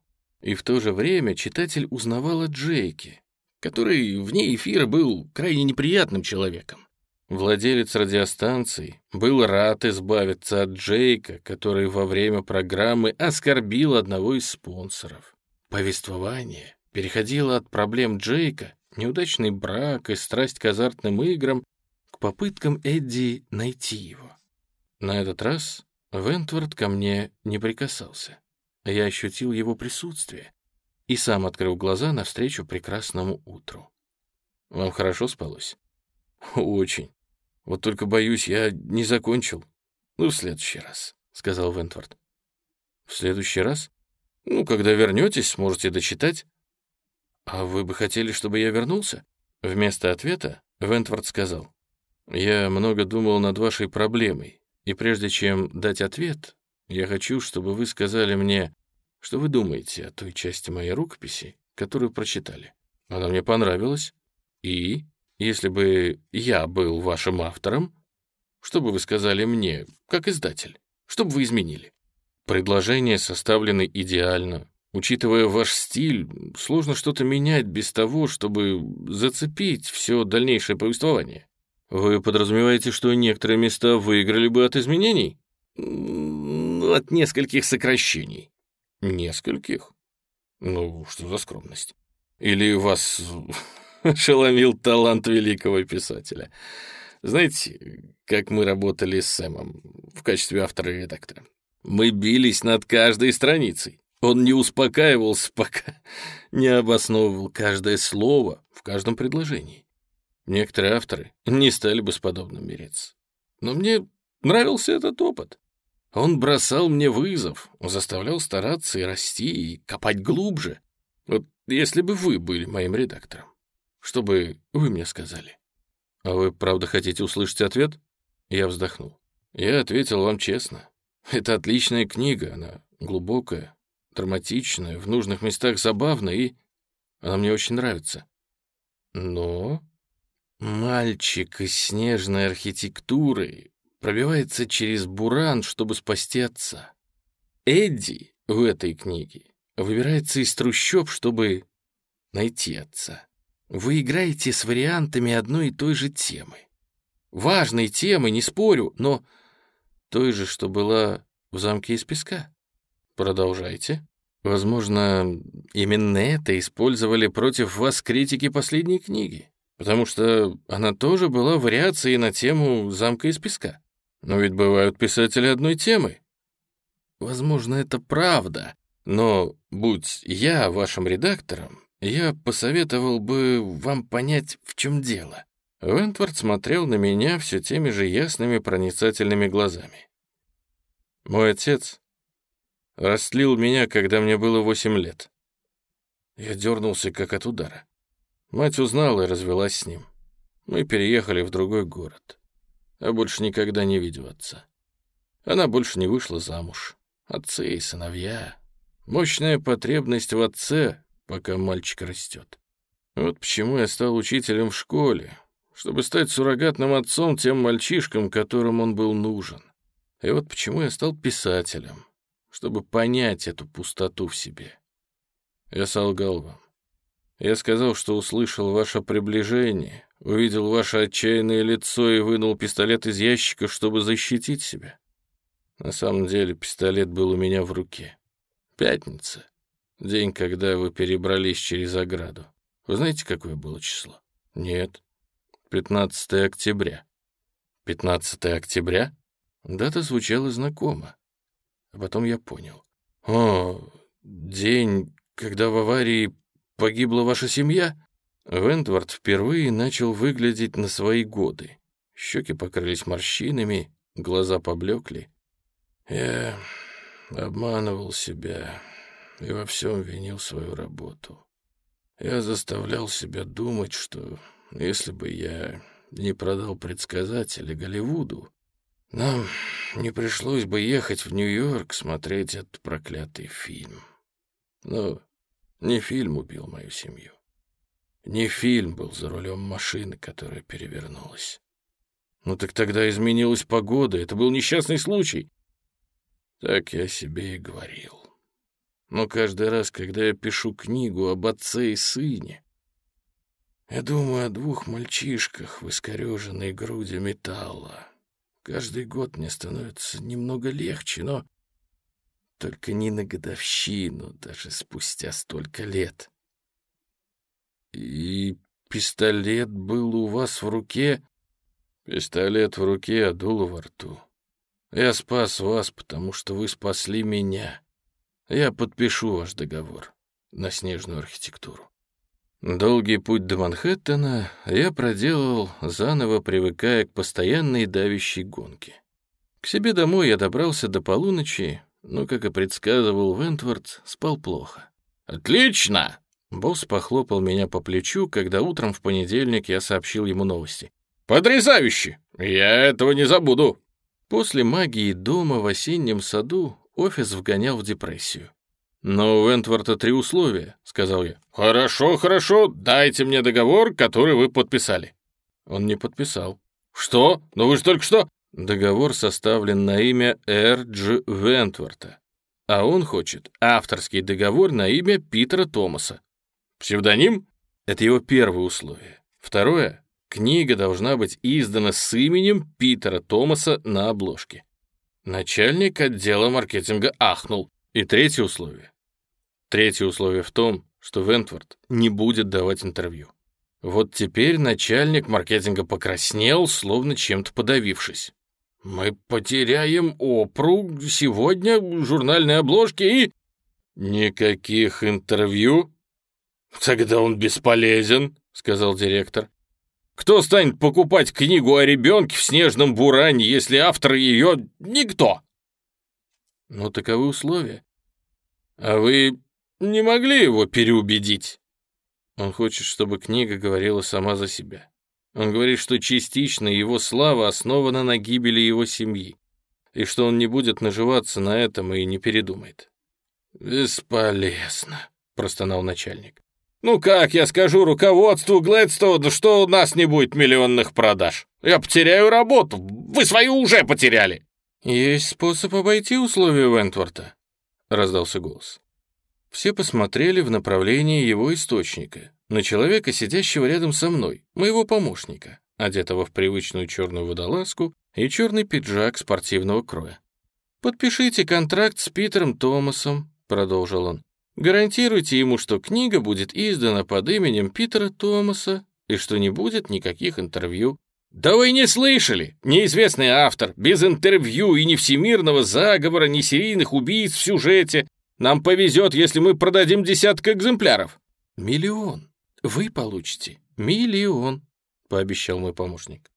И в то же время читатель узнавал о Джейке, который вне эфира был крайне неприятным человеком. Владелец радиостанции был рад избавиться от Джейка, который во время программы оскорбил одного из спонсоров. Повествование переходило от проблем Джейка, неудачный брак и страсть к азартным играм, к попыткам Эдди найти его. На этот раз Вентворд ко мне не прикасался. Я ощутил его присутствие и сам открыл глаза навстречу прекрасному утру. «Вам хорошо спалось?» «Очень. Вот только, боюсь, я не закончил. Ну, в следующий раз», — сказал Вентворд. «В следующий раз? Ну, когда вернетесь, сможете дочитать». «А вы бы хотели, чтобы я вернулся?» Вместо ответа Вентворд сказал. «Я много думал над вашей проблемой, и прежде чем дать ответ, я хочу, чтобы вы сказали мне, что вы думаете о той части моей рукописи, которую прочитали. Она мне понравилась. И если бы я был вашим автором, что бы вы сказали мне, как издатель? Что бы вы изменили? Предложения составлены идеально. Учитывая ваш стиль, сложно что-то менять без того, чтобы зацепить все дальнейшее повествование. Вы подразумеваете, что некоторые места выиграли бы от изменений? От нескольких сокращений. Нескольких? Ну, что за скромность? Или вас ошеломил талант великого писателя. Знаете, как мы работали с Сэмом в качестве автора и редактора? Мы бились над каждой страницей. Он не успокаивался, пока не обосновывал каждое слово в каждом предложении. Некоторые авторы не стали бы с подобным мириться. Но мне нравился этот опыт. Он бросал мне вызов, заставлял стараться и расти, и копать глубже. Вот если бы вы были моим редактором, что бы вы мне сказали? А вы правда хотите услышать ответ? Я вздохнул. Я ответил вам честно. Это отличная книга, она глубокая, драматичная, в нужных местах забавная, и она мне очень нравится. Но мальчик из снежной архитектуры пробивается через буран, чтобы спасти отца. Эдди в этой книге выбирается из трущоб, чтобы найти отца. Вы играете с вариантами одной и той же темы. Важной темы, не спорю, но той же, что была в замке из песка. Продолжайте. Возможно, именно это использовали против вас критики последней книги, потому что она тоже была вариацией на тему замка из песка. Но ведь бывают писатели одной темы. Возможно, это правда, но будь я вашим редактором, я посоветовал бы вам понять, в чем дело». Вентвард смотрел на меня все теми же ясными проницательными глазами. «Мой отец растлил меня, когда мне было восемь лет. Я дернулся, как от удара. Мать узнала и развелась с ним. Мы переехали в другой город. Я больше никогда не видел отца. Она больше не вышла замуж. Отцы и сыновья. Мощная потребность в отце пока мальчик растет. Вот почему я стал учителем в школе, чтобы стать суррогатным отцом тем мальчишкам, которым он был нужен. И вот почему я стал писателем, чтобы понять эту пустоту в себе. Я солгал вам. Я сказал, что услышал ваше приближение, увидел ваше отчаянное лицо и вынул пистолет из ящика, чтобы защитить себя. На самом деле пистолет был у меня в руке. Пятница. День, когда вы перебрались через ограду. Вы знаете, какое было число? Нет. 15 октября. 15 октября? Дата звучала знакомо. А потом я понял. О, день, когда в аварии погибла ваша семья? Вентвард впервые начал выглядеть на свои годы. Щеки покрылись морщинами, глаза поблекли. Я обманывал себя и во всем винил свою работу. Я заставлял себя думать, что если бы я не продал предсказателя Голливуду, нам не пришлось бы ехать в Нью-Йорк смотреть этот проклятый фильм. Но не фильм убил мою семью. Не фильм был за рулем машины, которая перевернулась. Ну так тогда изменилась погода, это был несчастный случай. Так я себе и говорил. Но каждый раз, когда я пишу книгу об отце и сыне, Я думаю о двух мальчишках в искореженной груди металла. Каждый год мне становится немного легче, но только не на годовщину, даже спустя столько лет. И пистолет был у вас в руке? Пистолет в руке, а дуло во рту. Я спас вас, потому что вы спасли меня. Я подпишу ваш договор на снежную архитектуру. Долгий путь до Манхэттена я проделал, заново привыкая к постоянной давящей гонке. К себе домой я добрался до полуночи, но, как и предсказывал Вентворд, спал плохо. «Отлично!» Босс похлопал меня по плечу, когда утром в понедельник я сообщил ему новости. «Потрясающе! Я этого не забуду!» После магии дома в осеннем саду офис вгонял в депрессию. «Но у Вентворта три условия», — сказал я. «Хорошо, хорошо, дайте мне договор, который вы подписали». Он не подписал. «Что? Ну вы же только что...» Договор составлен на имя Р. Дж. Вентворта, а он хочет авторский договор на имя Питера Томаса. Псевдоним? Это его первое условие. Второе. Книга должна быть издана с именем Питера Томаса на обложке. Начальник отдела маркетинга ахнул. И третье условие. Третье условие в том, что Вентворд не будет давать интервью. Вот теперь начальник маркетинга покраснел, словно чем-то подавившись. «Мы потеряем Опру сегодня, журнальной обложки и...» «Никаких интервью?» «Тогда он бесполезен», — сказал директор. «Кто станет покупать книгу о ребенке в снежном буране, если автор ее — никто?» «Ну, таковы условия. А вы не могли его переубедить?» Он хочет, чтобы книга говорила сама за себя. Он говорит, что частично его слава основана на гибели его семьи, и что он не будет наживаться на этом и не передумает. «Бесполезно», — простонал начальник. «Ну как я скажу руководству Глэдстоуда, что у нас не будет миллионных продаж? Я потеряю работу, вы свою уже потеряли!» «Есть способ обойти условия Вентворта», — раздался голос. Все посмотрели в направлении его источника, на человека, сидящего рядом со мной, моего помощника, одетого в привычную черную водолазку и черный пиджак спортивного кроя. «Подпишите контракт с Питером Томасом», — продолжил он. Гарантируйте ему, что книга будет издана под именем Питера Томаса и что не будет никаких интервью. Да вы не слышали! Неизвестный автор, без интервью и ни всемирного заговора, ни серийных убийц в сюжете. Нам повезет, если мы продадим десяток экземпляров. Миллион. Вы получите миллион, пообещал мой помощник.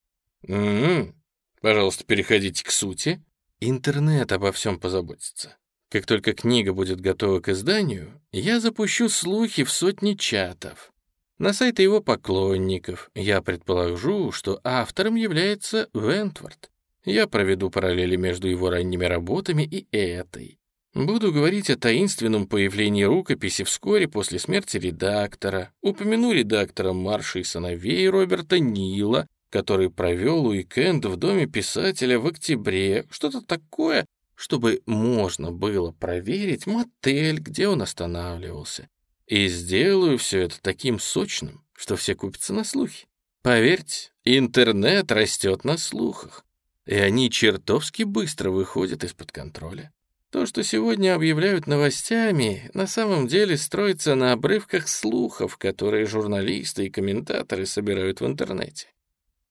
М-м. Пожалуйста, переходите к сути. Интернет обо всем позаботится. Как только книга будет готова к изданию, я запущу слухи в сотни чатов. На сайты его поклонников я предположу, что автором является Вентворд. Я проведу параллели между его ранними работами и этой. Буду говорить о таинственном появлении рукописи вскоре после смерти редактора. Упомяну редактора «Марша и сыновей» Роберта Нила, который провел уикенд в доме писателя в октябре. Что-то такое, чтобы можно было проверить мотель, где он останавливался. И сделаю все это таким сочным, что все купятся на слухи. Поверьте, интернет растет на слухах, и они чертовски быстро выходят из-под контроля. То, что сегодня объявляют новостями, на самом деле строится на обрывках слухов, которые журналисты и комментаторы собирают в интернете.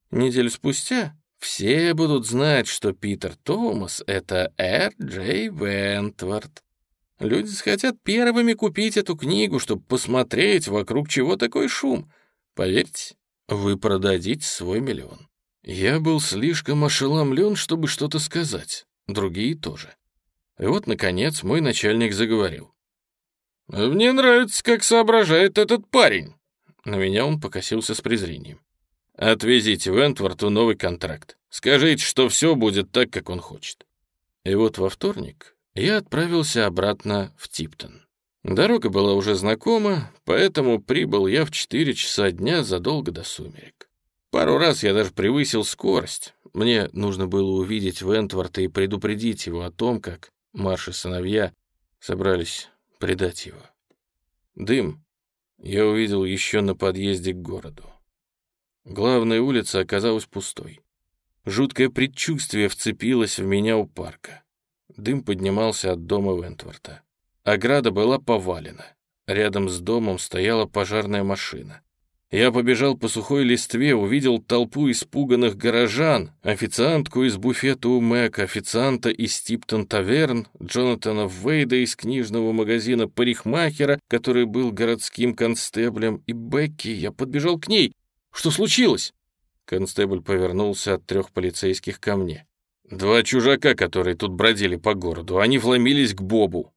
Неделю спустя все будут знать, что Питер Томас — это Р. Джей Вентворд. Люди захотят первыми купить эту книгу, чтобы посмотреть, вокруг чего такой шум. Поверьте, вы продадите свой миллион. Я был слишком ошеломлен, чтобы что-то сказать. Другие тоже. И вот, наконец, мой начальник заговорил. «Мне нравится, как соображает этот парень». На меня он покосился с презрением. Отвезите Вентворту новый контракт. Скажите, что все будет так, как он хочет. И вот во вторник я отправился обратно в Типтон. Дорога была уже знакома, поэтому прибыл я в 4 часа дня задолго до сумерек. Пару раз я даже превысил скорость. Мне нужно было увидеть Вентворта и предупредить его о том, как Марш и сыновья собрались предать его. Дым я увидел еще на подъезде к городу. Главная улица оказалась пустой. Жуткое предчувствие вцепилось в меня у парка. Дым поднимался от дома Вентворта. Ограда была повалена. Рядом с домом стояла пожарная машина. Я побежал по сухой листве, увидел толпу испуганных горожан, официантку из буфета у Мэг, официанта из Типтон Таверн, Джонатана Вейда из книжного магазина парикмахера, который был городским констеблем, и Бекки. Я подбежал к ней. Что случилось? Констебль повернулся от трех полицейских ко мне. Два чужака, которые тут бродили по городу, они вломились к Бобу.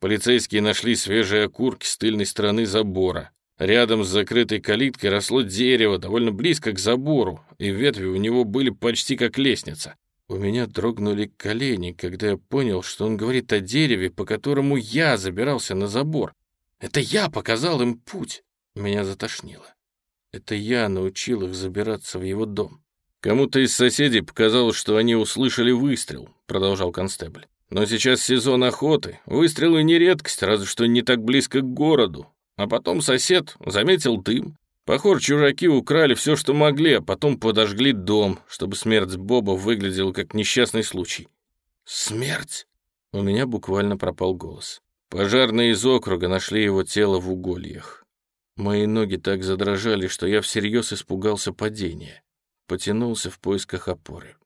Полицейские нашли свежие окурки с тыльной стороны забора. Рядом с закрытой калиткой росло дерево, довольно близко к забору, и ветви у него были почти как лестница. У меня дрогнули колени, когда я понял, что он говорит о дереве, по которому я забирался на забор. Это я показал им путь. Меня затошнило. Это я научил их забираться в его дом. Кому-то из соседей показалось, что они услышали выстрел, продолжал констебль. Но сейчас сезон охоты, выстрелы не редкость, разве что не так близко к городу. А потом сосед заметил дым. Похоже, чужаки украли все, что могли, а потом подожгли дом, чтобы смерть Боба выглядела как несчастный случай. Смерть? У меня буквально пропал голос. Пожарные из округа нашли его тело в угольях. Мои ноги так задрожали, что я всерьез испугался падения. Потянулся в поисках опоры.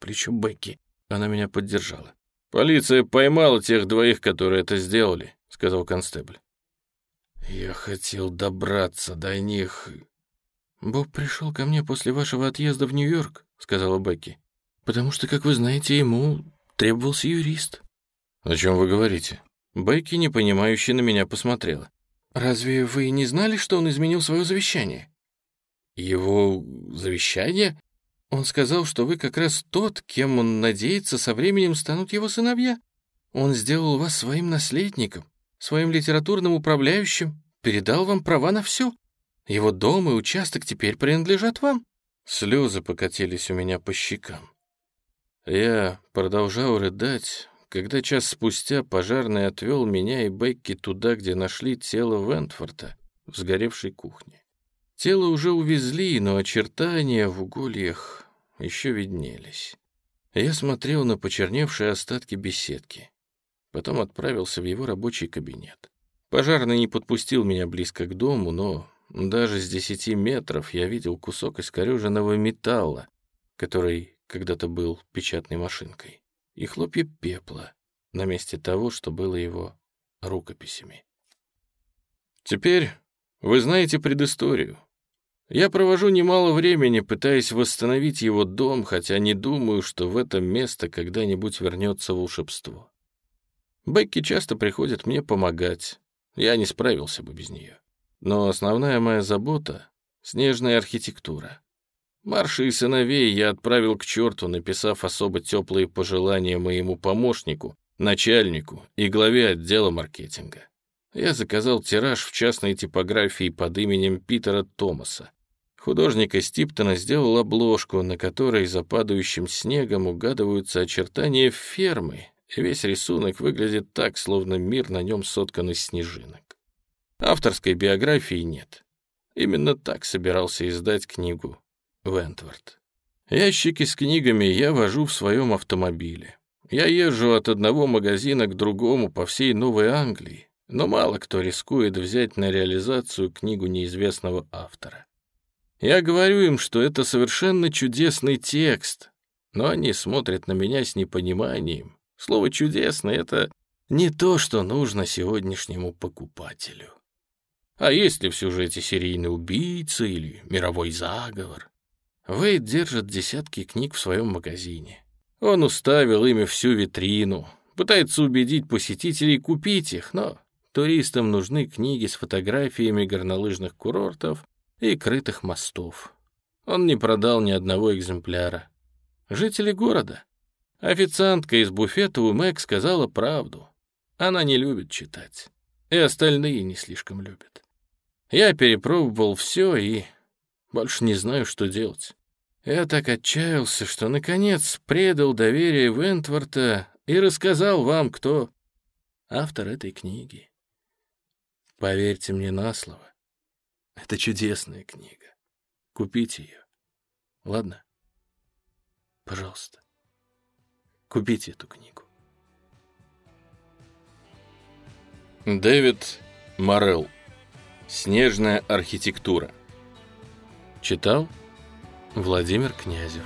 Плечо Бекки. Она меня поддержала. «Полиция поймала тех двоих, которые это сделали», — сказал констебль. «Я хотел добраться до них». «Боб пришел ко мне после вашего отъезда в Нью-Йорк», — сказала Бекки. «Потому что, как вы знаете, ему требовался юрист». «О чем вы говорите?» Бекки, непонимающе, на меня посмотрела. «Разве вы не знали, что он изменил свое завещание?» «Его завещание?» «Он сказал, что вы как раз тот, кем он надеется, со временем станут его сыновья. Он сделал вас своим наследником своим литературным управляющим, передал вам права на все. Его дом и участок теперь принадлежат вам». Слезы покатились у меня по щекам. Я продолжал рыдать, когда час спустя пожарный отвел меня и Бекки туда, где нашли тело Вентфорта в сгоревшей кухне. Тело уже увезли, но очертания в угольях еще виднелись. Я смотрел на почерневшие остатки беседки. Потом отправился в его рабочий кабинет. Пожарный не подпустил меня близко к дому, но даже с десяти метров я видел кусок искореженного металла, который когда-то был печатной машинкой, и хлопья пепла на месте того, что было его рукописями. Теперь вы знаете предысторию. Я провожу немало времени, пытаясь восстановить его дом, хотя не думаю, что в это место когда-нибудь вернется волшебство. Бекки часто приходит мне помогать. Я не справился бы без нее. Но основная моя забота — снежная архитектура. Марши и сыновей я отправил к черту, написав особо теплые пожелания моему помощнику, начальнику и главе отдела маркетинга. Я заказал тираж в частной типографии под именем Питера Томаса. Художник из Типтона сделал обложку, на которой за падающим снегом угадываются очертания фермы Весь рисунок выглядит так, словно мир на нем соткан из снежинок. Авторской биографии нет. Именно так собирался издать книгу Вентворд. Ящики с книгами я вожу в своем автомобиле. Я езжу от одного магазина к другому по всей Новой Англии, но мало кто рискует взять на реализацию книгу неизвестного автора. Я говорю им, что это совершенно чудесный текст, но они смотрят на меня с непониманием Слово «чудесный» — это не то, что нужно сегодняшнему покупателю. А есть ли в сюжете серийный убийца или мировой заговор? Вейд держит десятки книг в своем магазине. Он уставил ими всю витрину, пытается убедить посетителей купить их, но туристам нужны книги с фотографиями горнолыжных курортов и крытых мостов. Он не продал ни одного экземпляра. Жители города Официантка из буфета у Мэг сказала правду. Она не любит читать. И остальные не слишком любят. Я перепробовал все и больше не знаю, что делать. Я так отчаялся, что, наконец, предал доверие Вентворта и рассказал вам, кто автор этой книги. Поверьте мне на слово, Это чудесная книга. Купите ее. Ладно? Пожалуйста. Купите эту книгу. Дэвид Морелл. Снежная архитектура. Читал Владимир Князев.